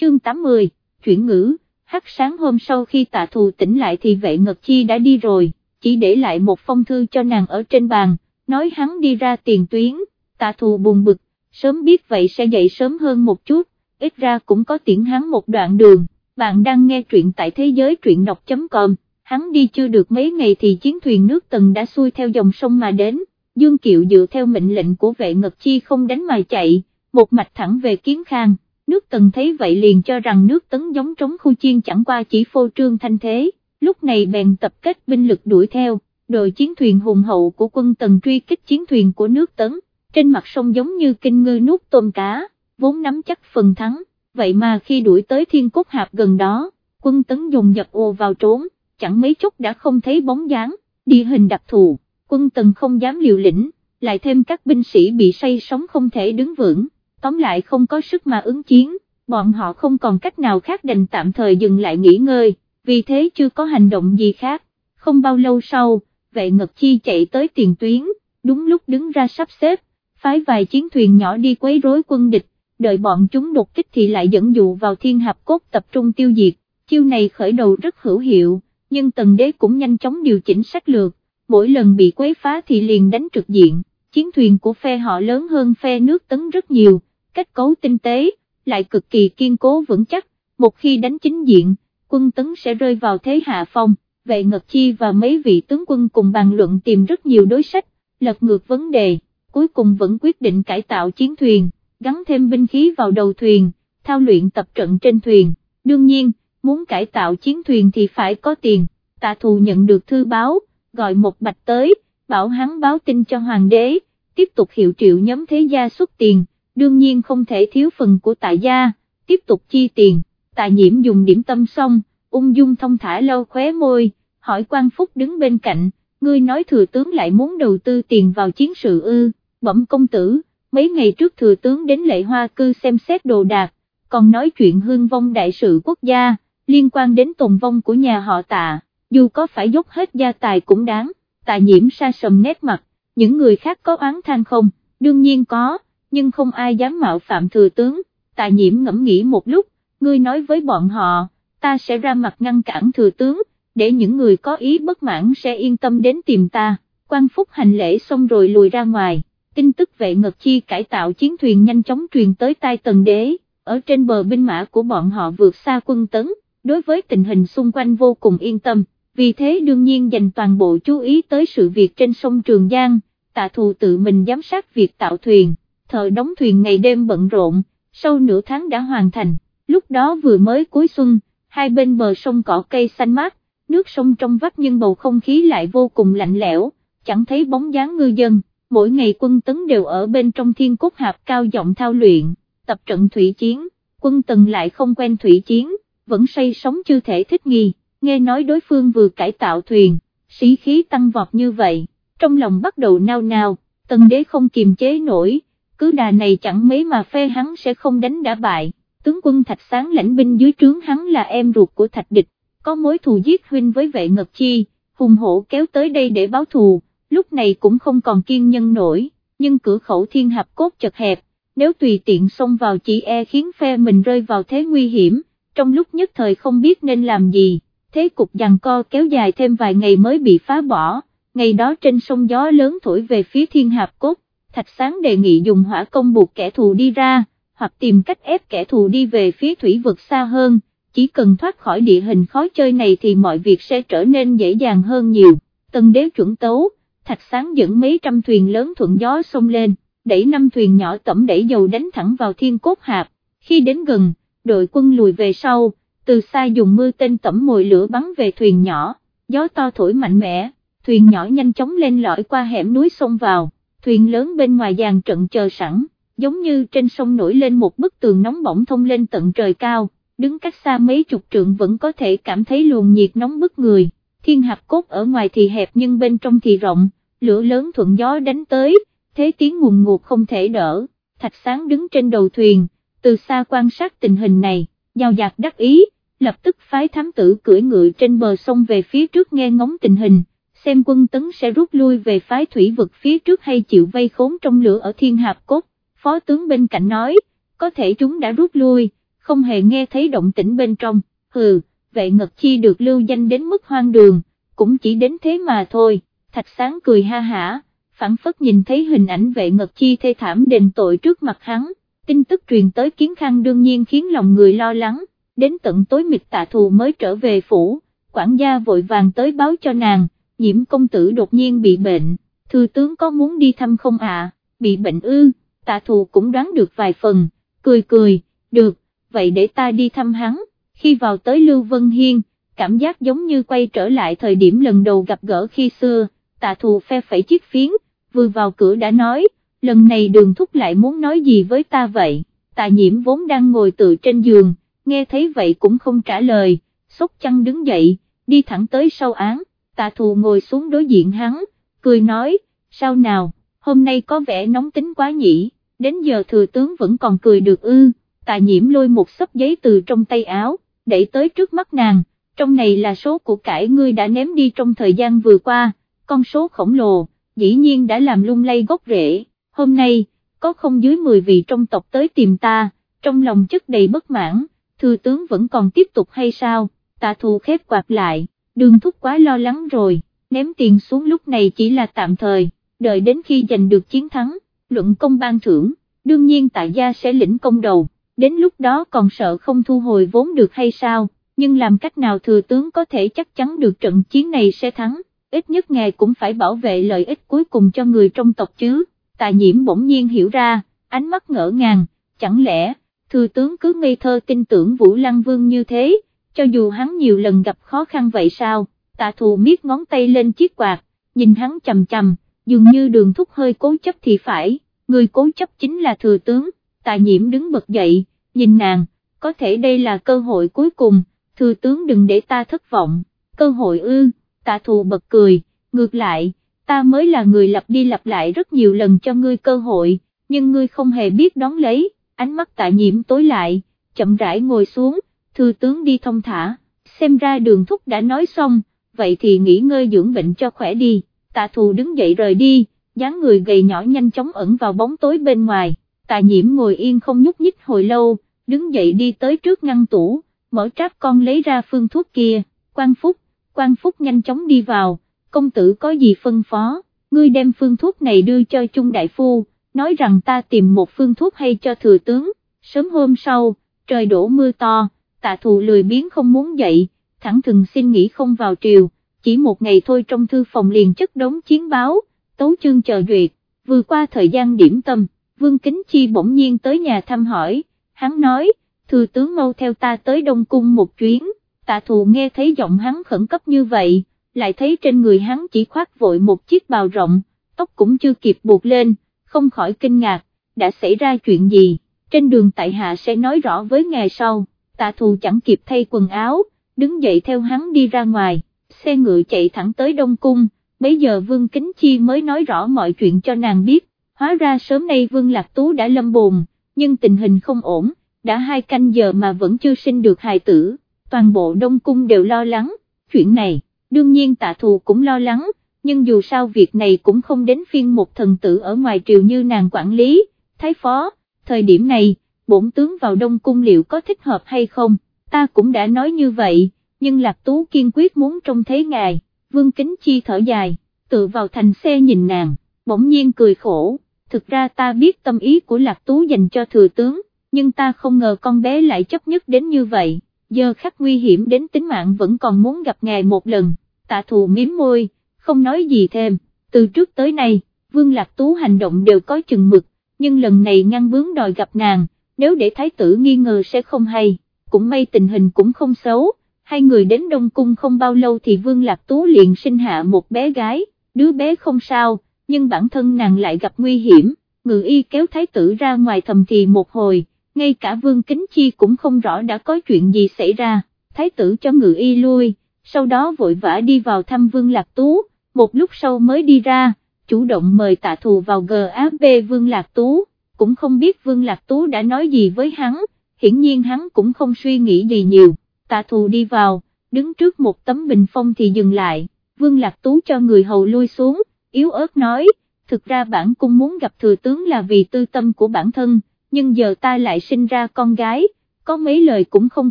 Chương 80, chuyển ngữ, hắc sáng hôm sau khi tạ thù tỉnh lại thì vệ ngật chi đã đi rồi, chỉ để lại một phong thư cho nàng ở trên bàn, nói hắn đi ra tiền tuyến, tạ thù buồn bực, sớm biết vậy sẽ dậy sớm hơn một chút, ít ra cũng có tiễn hắn một đoạn đường, bạn đang nghe truyện tại thế giới truyện đọc.com, hắn đi chưa được mấy ngày thì chiến thuyền nước tần đã xuôi theo dòng sông mà đến, Dương Kiệu dựa theo mệnh lệnh của vệ ngật chi không đánh mà chạy, một mạch thẳng về kiến khang, nước tần thấy vậy liền cho rằng nước tấn giống trống khu chiên chẳng qua chỉ phô trương thanh thế, lúc này bèn tập kết binh lực đuổi theo, đội chiến thuyền hùng hậu của quân tần truy kích chiến thuyền của nước tấn, trên mặt sông giống như kinh ngư nuốt tôm cá vốn nắm chắc phần thắng, vậy mà khi đuổi tới thiên cốt hạp gần đó, quân tấn dùng dập ồ vào trốn, chẳng mấy chốc đã không thấy bóng dáng, địa hình đặc thù, quân tần không dám liều lĩnh, lại thêm các binh sĩ bị say sóng không thể đứng vững, tóm lại không có sức mà ứng chiến, bọn họ không còn cách nào khác đành tạm thời dừng lại nghỉ ngơi, vì thế chưa có hành động gì khác, không bao lâu sau, vệ ngật chi chạy tới tiền tuyến, đúng lúc đứng ra sắp xếp, phái vài chiến thuyền nhỏ đi quấy rối quân địch, đợi bọn chúng đột kích thì lại dẫn dụ vào thiên hạp cốt tập trung tiêu diệt, chiêu này khởi đầu rất hữu hiệu, nhưng tần đế cũng nhanh chóng điều chỉnh sách lược, mỗi lần bị quấy phá thì liền đánh trực diện, chiến thuyền của phe họ lớn hơn phe nước tấn rất nhiều, cách cấu tinh tế, lại cực kỳ kiên cố vững chắc, một khi đánh chính diện, quân tấn sẽ rơi vào thế hạ phong, vệ ngật chi và mấy vị tướng quân cùng bàn luận tìm rất nhiều đối sách, lật ngược vấn đề, cuối cùng vẫn quyết định cải tạo chiến thuyền gắn thêm binh khí vào đầu thuyền, thao luyện tập trận trên thuyền, đương nhiên, muốn cải tạo chiến thuyền thì phải có tiền, tạ thù nhận được thư báo, gọi một bạch tới, bảo hắn báo tin cho hoàng đế, tiếp tục hiệu triệu nhóm thế gia xuất tiền, đương nhiên không thể thiếu phần của tại gia, tiếp tục chi tiền, tạ nhiễm dùng điểm tâm xong, ung dung thông thả lâu khóe môi, hỏi quan phúc đứng bên cạnh, ngươi nói thừa tướng lại muốn đầu tư tiền vào chiến sự ư, bẩm công tử mấy ngày trước thừa tướng đến lệ hoa cư xem xét đồ đạc, còn nói chuyện hương vong đại sự quốc gia, liên quan đến tồn vong của nhà họ tạ, dù có phải dốc hết gia tài cũng đáng, tạ nhiễm sa sầm nét mặt, những người khác có oán than không, đương nhiên có, nhưng không ai dám mạo phạm thừa tướng, tạ nhiễm ngẫm nghĩ một lúc, ngươi nói với bọn họ, ta sẽ ra mặt ngăn cản thừa tướng, để những người có ý bất mãn sẽ yên tâm đến tìm ta, quan phúc hành lễ xong rồi lùi ra ngoài tin tức vệ ngật chi cải tạo chiến thuyền nhanh chóng truyền tới tai tần đế, ở trên bờ binh mã của bọn họ vượt xa quân tấn, đối với tình hình xung quanh vô cùng yên tâm, vì thế đương nhiên dành toàn bộ chú ý tới sự việc trên sông Trường Giang, tạ thù tự mình giám sát việc tạo thuyền, thợ đóng thuyền ngày đêm bận rộn, sau nửa tháng đã hoàn thành, lúc đó vừa mới cuối xuân, hai bên bờ sông cỏ cây xanh mát, nước sông trong vắt nhưng bầu không khí lại vô cùng lạnh lẽo, chẳng thấy bóng dáng ngư dân, mỗi ngày quân tấn đều ở bên trong thiên cốt hạp cao giọng thao luyện, tập trận thủy chiến, quân tần lại không quen thủy chiến, vẫn say sóng chưa thể thích nghi, nghe nói đối phương vừa cải tạo thuyền, sĩ khí tăng vọt như vậy, trong lòng bắt đầu nao nao, tần đế không kiềm chế nổi, cứ đà này chẳng mấy mà phe hắn sẽ không đánh đã bại, tướng quân Thạch Sáng lãnh binh dưới trướng hắn là em ruột của Thạch Địch, có mối thù giết huynh với vệ ngật chi, hùng hổ kéo tới đây để báo thù, lúc này cũng không còn kiên nhân nổi, nhưng cửa khẩu thiên hạp cốt chật hẹp, nếu tùy tiện xông vào chỉ e khiến phe mình rơi vào thế nguy hiểm, trong lúc nhất thời không biết nên làm gì, thế cục giằng co kéo dài thêm vài ngày mới bị phá bỏ, ngày đó trên sông gió lớn thổi về phía thiên hạp cốt, Thạch Sáng đề nghị dùng hỏa công buộc kẻ thù đi ra, hoặc tìm cách ép kẻ thù đi về phía thủy vực xa hơn, chỉ cần thoát khỏi địa hình khó chơi này thì mọi việc sẽ trở nên dễ dàng hơn nhiều, tân đế chuẩn tấu, Thạch Sáng dẫn mấy trăm thuyền lớn thuận gió sông lên, đẩy năm thuyền nhỏ tẩm đẩy dầu đánh thẳng vào thiên cốt hạp, khi đến gần, đội quân lùi về sau, từ xa dùng mưa tên tẩm mồi lửa bắn về thuyền nhỏ, gió to thổi mạnh mẽ, thuyền nhỏ nhanh chóng lên lõi qua hẻm núi sông vào, thuyền lớn bên ngoài dàn trận chờ sẵn, giống như trên sông nổi lên một bức tường nóng bỏng thông lên tận trời cao, đứng cách xa mấy chục trượng vẫn có thể cảm thấy luồng nhiệt nóng bức người, thiên hạp cốt ở ngoài thì hẹp nhưng bên trong thì rộng, lửa lớn thuận gió đánh tới, thế tiếng ngùn ngụt không thể đỡ, thạch sáng đứng trên đầu thuyền, từ xa quan sát tình hình này, giao dạc đắc ý, lập tức phái thám tử cưỡi ngựa trên bờ sông về phía trước nghe ngóng tình hình, xem quân tấn sẽ rút lui về phái thủy vực phía trước hay chịu vây khốn trong lửa ở thiên hạp cốt, phó tướng bên cạnh nói, có thể chúng đã rút lui, không hề nghe thấy động tĩnh bên trong, hừ, vệ ngật chi được lưu danh đến mức hoang đường, cũng chỉ đến thế mà thôi, thạch sáng cười ha hả, phản phất nhìn thấy hình ảnh vệ ngật chi thê thảm đền tội trước mặt hắn, tin tức truyền tới kiến khang đương nhiên khiến lòng người lo lắng, đến tận tối mịt tạ thù mới trở về phủ, quản gia vội vàng tới báo cho nàng, nhiễm công tử đột nhiên bị bệnh, thư tướng có muốn đi thăm không ạ, bị bệnh ư, tạ thù cũng đoán được vài phần, cười cười, được, vậy để ta đi thăm hắn, khi vào tới Lưu Vân Hiên, cảm giác giống như quay trở lại thời điểm lần đầu gặp gỡ khi xưa, tạ thù phe phẩy chiếc phiến, vừa vào cửa đã nói, lần này đường thúc lại muốn nói gì với ta vậy, tạ nhiễm vốn đang ngồi tự trên giường, nghe thấy vậy cũng không trả lời, sốt chăn đứng dậy, đi thẳng tới sau án, tạ thù ngồi xuống đối diện hắn, cười nói, sao nào, hôm nay có vẻ nóng tính quá nhỉ, đến giờ thừa tướng vẫn còn cười được ư, tạ nhiễm lôi một xấp giấy từ trong tay áo, đẩy tới trước mắt nàng, trong này là số của cải ngươi đã ném đi trong thời gian vừa qua, con số khổng lồ, dĩ nhiên đã làm lung lay gốc rễ, hôm nay, có không dưới 10 vị trong tộc tới tìm ta, trong lòng chất đầy bất mãn, thư tướng vẫn còn tiếp tục hay sao, tạ thù khép quạt lại, đường thúc quá lo lắng rồi, ném tiền xuống lúc này chỉ là tạm thời, đợi đến khi giành được chiến thắng, luận công ban thưởng, đương nhiên tạ gia sẽ lĩnh công đầu, đến lúc đó còn sợ không thu hồi vốn được hay sao, nhưng làm cách nào thừa tướng có thể chắc chắn được trận chiến này sẽ thắng, ít nhất ngài cũng phải bảo vệ lợi ích cuối cùng cho người trong tộc chứ, tà nhiễm bỗng nhiên hiểu ra, ánh mắt ngỡ ngàng, chẳng lẽ, thừa tướng cứ ngây thơ tin tưởng Vũ Lăng Vương như thế, cho dù hắn nhiều lần gặp khó khăn vậy sao, tạ thù miết ngón tay lên chiếc quạt, nhìn hắn chầm chầm, dường như đường thúc hơi cố chấp thì phải, người cố chấp chính là thừa tướng, tà nhiễm đứng bật dậy, nhìn nàng, có thể đây là cơ hội cuối cùng, thừa tướng đừng để ta thất vọng, cơ hội ư, tạ thù bật cười, ngược lại, ta mới là người lặp đi lặp lại rất nhiều lần cho ngươi cơ hội, nhưng ngươi không hề biết đón lấy, ánh mắt tạ nhiễm tối lại, chậm rãi ngồi xuống, thư tướng đi thông thả, xem ra đường thúc đã nói xong, vậy thì nghỉ ngơi dưỡng bệnh cho khỏe đi, tạ thù đứng dậy rời đi, dáng người gầy nhỏ nhanh chóng ẩn vào bóng tối bên ngoài, tạ nhiễm ngồi yên không nhúc nhích hồi lâu, đứng dậy đi tới trước ngăn tủ, mở tráp con lấy ra phương thuốc kia, quan phúc, quan phúc nhanh chóng đi vào, công tử có gì phân phó, ngươi đem phương thuốc này đưa cho Trung Đại Phu, nói rằng ta tìm một phương thuốc hay cho thừa tướng, sớm hôm sau, trời đổ mưa to, tạ thù lười biến không muốn dậy, thẳng thừng xin nghỉ không vào triều, chỉ một ngày thôi trong thư phòng liền chất đống chiến báo, tấu chương chờ duyệt, vừa qua thời gian điểm tâm, Vương Kính Chi bỗng nhiên tới nhà thăm hỏi, hắn nói, thừa tướng mau theo ta tới Đông Cung một chuyến, tạ thù nghe thấy giọng hắn khẩn cấp như vậy, lại thấy trên người hắn chỉ khoác vội một chiếc bào rộng, tóc cũng chưa kịp buộc lên, không khỏi kinh ngạc, đã xảy ra chuyện gì, trên đường tại hạ sẽ nói rõ với ngày sau, tạ thù chẳng kịp thay quần áo, đứng dậy theo hắn đi ra ngoài, xe ngựa chạy thẳng tới Đông Cung, bấy giờ Vương Kính Chi mới nói rõ mọi chuyện cho nàng biết, hóa ra sớm nay Vương Lạc Tú đã lâm bồn, nhưng tình hình không ổn, đã hai canh giờ mà vẫn chưa sinh được hài tử, toàn bộ Đông Cung đều lo lắng, chuyện này, đương nhiên tạ thù cũng lo lắng, nhưng dù sao việc này cũng không đến phiên một thần tử ở ngoài triều như nàng quản lý, thái phó, thời điểm này, bổn tướng vào Đông Cung liệu có thích hợp hay không, ta cũng đã nói như vậy, nhưng Lạc Tú kiên quyết muốn trông thấy ngài, Vương Kính Chi thở dài, tự vào thành xe nhìn nàng, bỗng nhiên cười khổ, thực ra ta biết tâm ý của Lạc Tú dành cho thừa tướng, nhưng ta không ngờ con bé lại chấp nhất đến như vậy, giờ khắc nguy hiểm đến tính mạng vẫn còn muốn gặp ngài một lần, tạ thù miếm môi, không nói gì thêm, từ trước tới nay, Vương Lạc Tú hành động đều có chừng mực, nhưng lần này ngăn bướng đòi gặp nàng, nếu để thái tử nghi ngờ sẽ không hay, cũng may tình hình cũng không xấu, hai người đến Đông Cung không bao lâu thì Vương Lạc Tú liền sinh hạ một bé gái, đứa bé không sao, nhưng bản thân nàng lại gặp nguy hiểm, ngự y kéo thái tử ra ngoài thầm thì một hồi, ngay cả Vương Kính Chi cũng không rõ đã có chuyện gì xảy ra, thái tử cho ngự y lui, sau đó vội vã đi vào thăm Vương Lạc Tú, một lúc sau mới đi ra, chủ động mời tạ thù vào GAB Vương Lạc Tú, cũng không biết Vương Lạc Tú đã nói gì với hắn, hiển nhiên hắn cũng không suy nghĩ gì nhiều, tạ thù đi vào, đứng trước một tấm bình phong thì dừng lại, Vương Lạc Tú cho người hầu lui xuống, yếu ớt nói, thực ra bản cung muốn gặp thừa tướng là vì tư tâm của bản thân, nhưng giờ ta lại sinh ra con gái, có mấy lời cũng không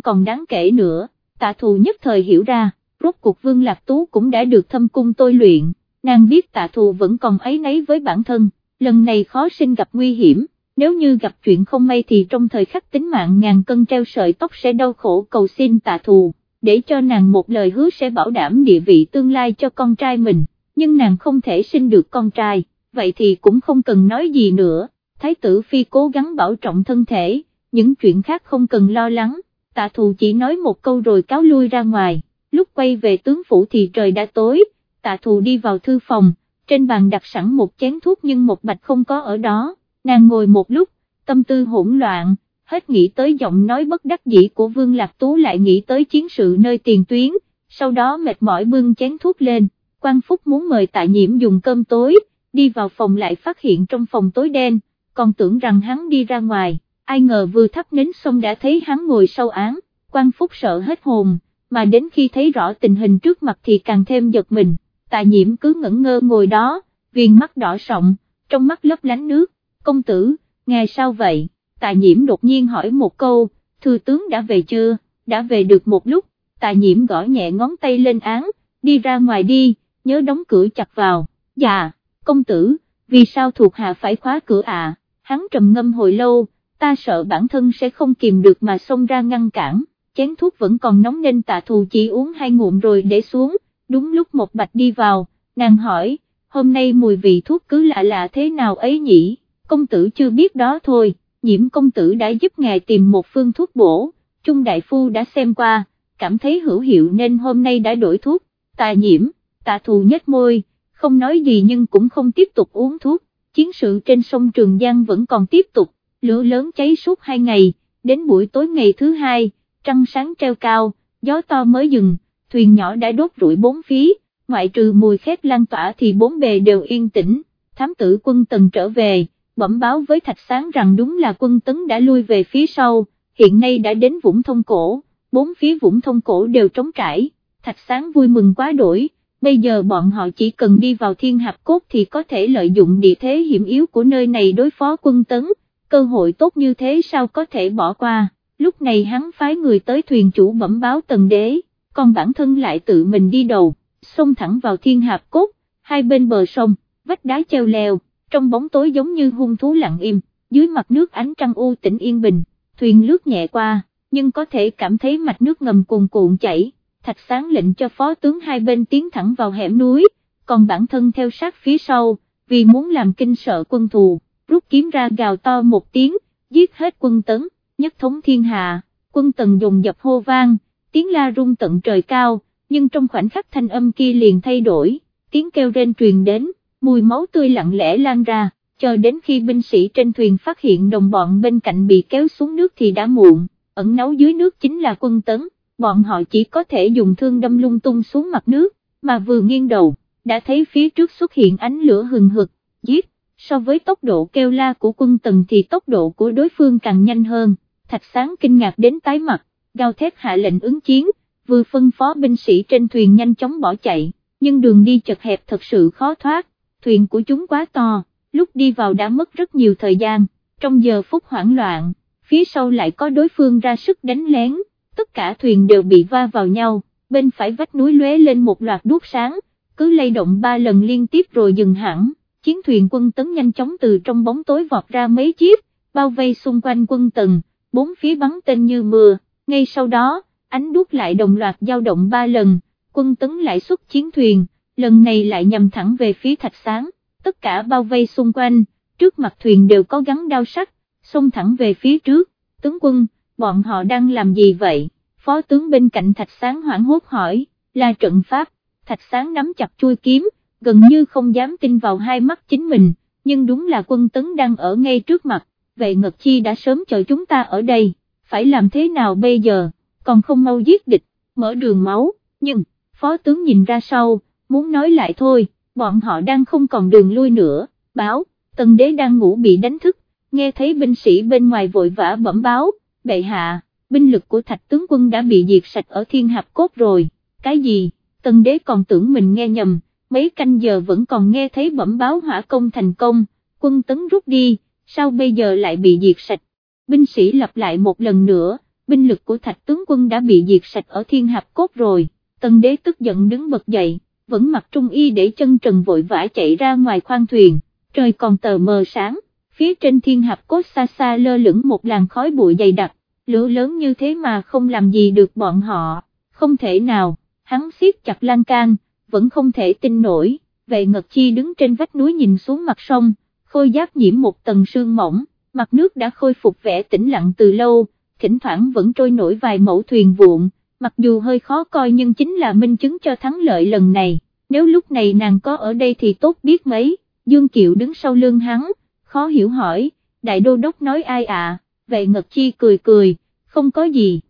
còn đáng kể nữa, tạ thù nhất thời hiểu ra, rốt cuộc Vương Lạc Tú cũng đã được thâm cung tôi luyện, nàng biết tạ thù vẫn còn ấy nấy với bản thân, lần này khó sinh gặp nguy hiểm, nếu như gặp chuyện không may thì trong thời khắc tính mạng ngàn cân treo sợi tóc sẽ đau khổ cầu xin tạ thù, để cho nàng một lời hứa sẽ bảo đảm địa vị tương lai cho con trai mình, nhưng nàng không thể sinh được con trai, vậy thì cũng không cần nói gì nữa, thái tử phi cố gắng bảo trọng thân thể, những chuyện khác không cần lo lắng, tạ thù chỉ nói một câu rồi cáo lui ra ngoài, lúc quay về tướng phủ thì trời đã tối, tạ thù đi vào thư phòng, trên bàn đặt sẵn một chén thuốc nhưng một bạch không có ở đó, nàng ngồi một lúc, tâm tư hỗn loạn, hết nghĩ tới giọng nói bất đắc dĩ của Vương Lạc Tú lại nghĩ tới chiến sự nơi tiền tuyến, sau đó mệt mỏi bưng chén thuốc lên, Quan Phúc muốn mời tạ nhiễm dùng cơm tối, đi vào phòng lại phát hiện trong phòng tối đen, còn tưởng rằng hắn đi ra ngoài, ai ngờ vừa thắp nến xong đã thấy hắn ngồi sau án, Quan Phúc sợ hết hồn, mà đến khi thấy rõ tình hình trước mặt thì càng thêm giật mình. Tạ nhiễm cứ ngẩn ngơ ngồi đó, viền mắt đỏ sọng, trong mắt lấp lánh nước, công tử, ngày sao vậy, tạ nhiễm đột nhiên hỏi một câu, thư tướng đã về chưa, đã về được một lúc, tạ nhiễm gõ nhẹ ngón tay lên án, đi ra ngoài đi, nhớ đóng cửa chặt vào, dạ, công tử, vì sao thuộc hạ phải khóa cửa à, hắn trầm ngâm hồi lâu, ta sợ bản thân sẽ không kìm được mà xông ra ngăn cản, chén thuốc vẫn còn nóng nên tạ thù chỉ uống hai ngụm rồi để xuống, đúng lúc một bạch đi vào, nàng hỏi, hôm nay mùi vị thuốc cứ lạ lạ thế nào ấy nhỉ, công tử chưa biết đó thôi, nhiễm công tử đã giúp ngài tìm một phương thuốc bổ, Trung Đại Phu đã xem qua, cảm thấy hữu hiệu nên hôm nay đã đổi thuốc, tà nhiễm, tà thù nhếch môi, không nói gì nhưng cũng không tiếp tục uống thuốc, chiến sự trên sông Trường Giang vẫn còn tiếp tục, lửa lớn cháy suốt hai ngày, đến buổi tối ngày thứ hai, trăng sáng treo cao, gió to mới dừng thuyền nhỏ đã đốt rủi bốn phía, ngoại trừ mùi khét lan tỏa thì bốn bề đều yên tĩnh, thám tử quân tần trở về, bẩm báo với thạch sáng rằng đúng là quân tấn đã lui về phía sau, hiện nay đã đến vũng thông cổ, bốn phía vũng thông cổ đều trống trải, thạch sáng vui mừng quá đổi, bây giờ bọn họ chỉ cần đi vào thiên hạp cốt thì có thể lợi dụng địa thế hiểm yếu của nơi này đối phó quân tấn, cơ hội tốt như thế sao có thể bỏ qua, lúc này hắn phái người tới thuyền chủ bẩm báo tần đế còn bản thân lại tự mình đi đầu, xông thẳng vào thiên hạp cốt, hai bên bờ sông, vách đá treo leo, trong bóng tối giống như hung thú lặng im, dưới mặt nước ánh trăng u tĩnh yên bình, thuyền lướt nhẹ qua, nhưng có thể cảm thấy mạch nước ngầm cuồn cuộn chảy, thạch sáng lệnh cho phó tướng hai bên tiến thẳng vào hẻm núi, còn bản thân theo sát phía sau, vì muốn làm kinh sợ quân thù, rút kiếm ra gào to một tiếng, giết hết quân tấn, nhất thống thiên hạ, quân tần dùng dập hô vang, tiếng la rung tận trời cao, nhưng trong khoảnh khắc thanh âm kia liền thay đổi, tiếng kêu rên truyền đến, mùi máu tươi lặng lẽ lan ra, chờ đến khi binh sĩ trên thuyền phát hiện đồng bọn bên cạnh bị kéo xuống nước thì đã muộn, ẩn náu dưới nước chính là quân tấn, bọn họ chỉ có thể dùng thương đâm lung tung xuống mặt nước, mà vừa nghiêng đầu, đã thấy phía trước xuất hiện ánh lửa hừng hực, giết, so với tốc độ kêu la của quân tần thì tốc độ của đối phương càng nhanh hơn, thạch sáng kinh ngạc đến tái mặt, gào thét hạ lệnh ứng chiến, vừa phân phó binh sĩ trên thuyền nhanh chóng bỏ chạy, nhưng đường đi chật hẹp thật sự khó thoát, thuyền của chúng quá to, lúc đi vào đã mất rất nhiều thời gian, trong giờ phút hoảng loạn, phía sau lại có đối phương ra sức đánh lén, tất cả thuyền đều bị va vào nhau, bên phải vách núi lóe lên một loạt đuốc sáng, cứ lay động ba lần liên tiếp rồi dừng hẳn, chiến thuyền quân tấn nhanh chóng từ trong bóng tối vọt ra mấy chiếc, bao vây xung quanh quân tần, bốn phía bắn tên như mưa, ngay sau đó, ánh đuốc lại đồng loạt dao động ba lần, quân tấn lại xuất chiến thuyền, lần này lại nhằm thẳng về phía thạch sáng, tất cả bao vây xung quanh, trước mặt thuyền đều có gắn đao sắt, xông thẳng về phía trước, tướng quân, bọn họ đang làm gì vậy, phó tướng bên cạnh thạch sáng hoảng hốt hỏi, là trận pháp, thạch sáng nắm chặt chui kiếm, gần như không dám tin vào hai mắt chính mình, nhưng đúng là quân tấn đang ở ngay trước mặt, về ngật chi đã sớm chờ chúng ta ở đây, phải làm thế nào bây giờ, còn không mau giết địch, mở đường máu, nhưng, phó tướng nhìn ra sau, muốn nói lại thôi, bọn họ đang không còn đường lui nữa, báo, tần đế đang ngủ bị đánh thức, nghe thấy binh sĩ bên ngoài vội vã bẩm báo, bệ hạ, binh lực của thạch tướng quân đã bị diệt sạch ở thiên hạp cốt rồi, cái gì, tần đế còn tưởng mình nghe nhầm, mấy canh giờ vẫn còn nghe thấy bẩm báo hỏa công thành công, quân tấn rút đi, sao bây giờ lại bị diệt sạch, binh sĩ lặp lại một lần nữa, binh lực của thạch tướng quân đã bị diệt sạch ở thiên hạp cốt rồi, tần đế tức giận đứng bật dậy, vẫn mặc trung y để chân trần vội vã chạy ra ngoài khoang thuyền, trời còn tờ mờ sáng, phía trên thiên hạp cốt xa xa lơ lửng một làn khói bụi dày đặc, lửa lớn như thế mà không làm gì được bọn họ, không thể nào, hắn siết chặt lan can, vẫn không thể tin nổi, vệ ngật chi đứng trên vách núi nhìn xuống mặt sông, khôi giáp nhiễm một tầng sương mỏng, mặt nước đã khôi phục vẻ tĩnh lặng từ lâu, thỉnh thoảng vẫn trôi nổi vài mẫu thuyền vụn, mặc dù hơi khó coi nhưng chính là minh chứng cho thắng lợi lần này, nếu lúc này nàng có ở đây thì tốt biết mấy, Dương Kiệu đứng sau lưng hắn, khó hiểu hỏi, đại đô đốc nói ai à, vệ ngật chi cười cười, không có gì,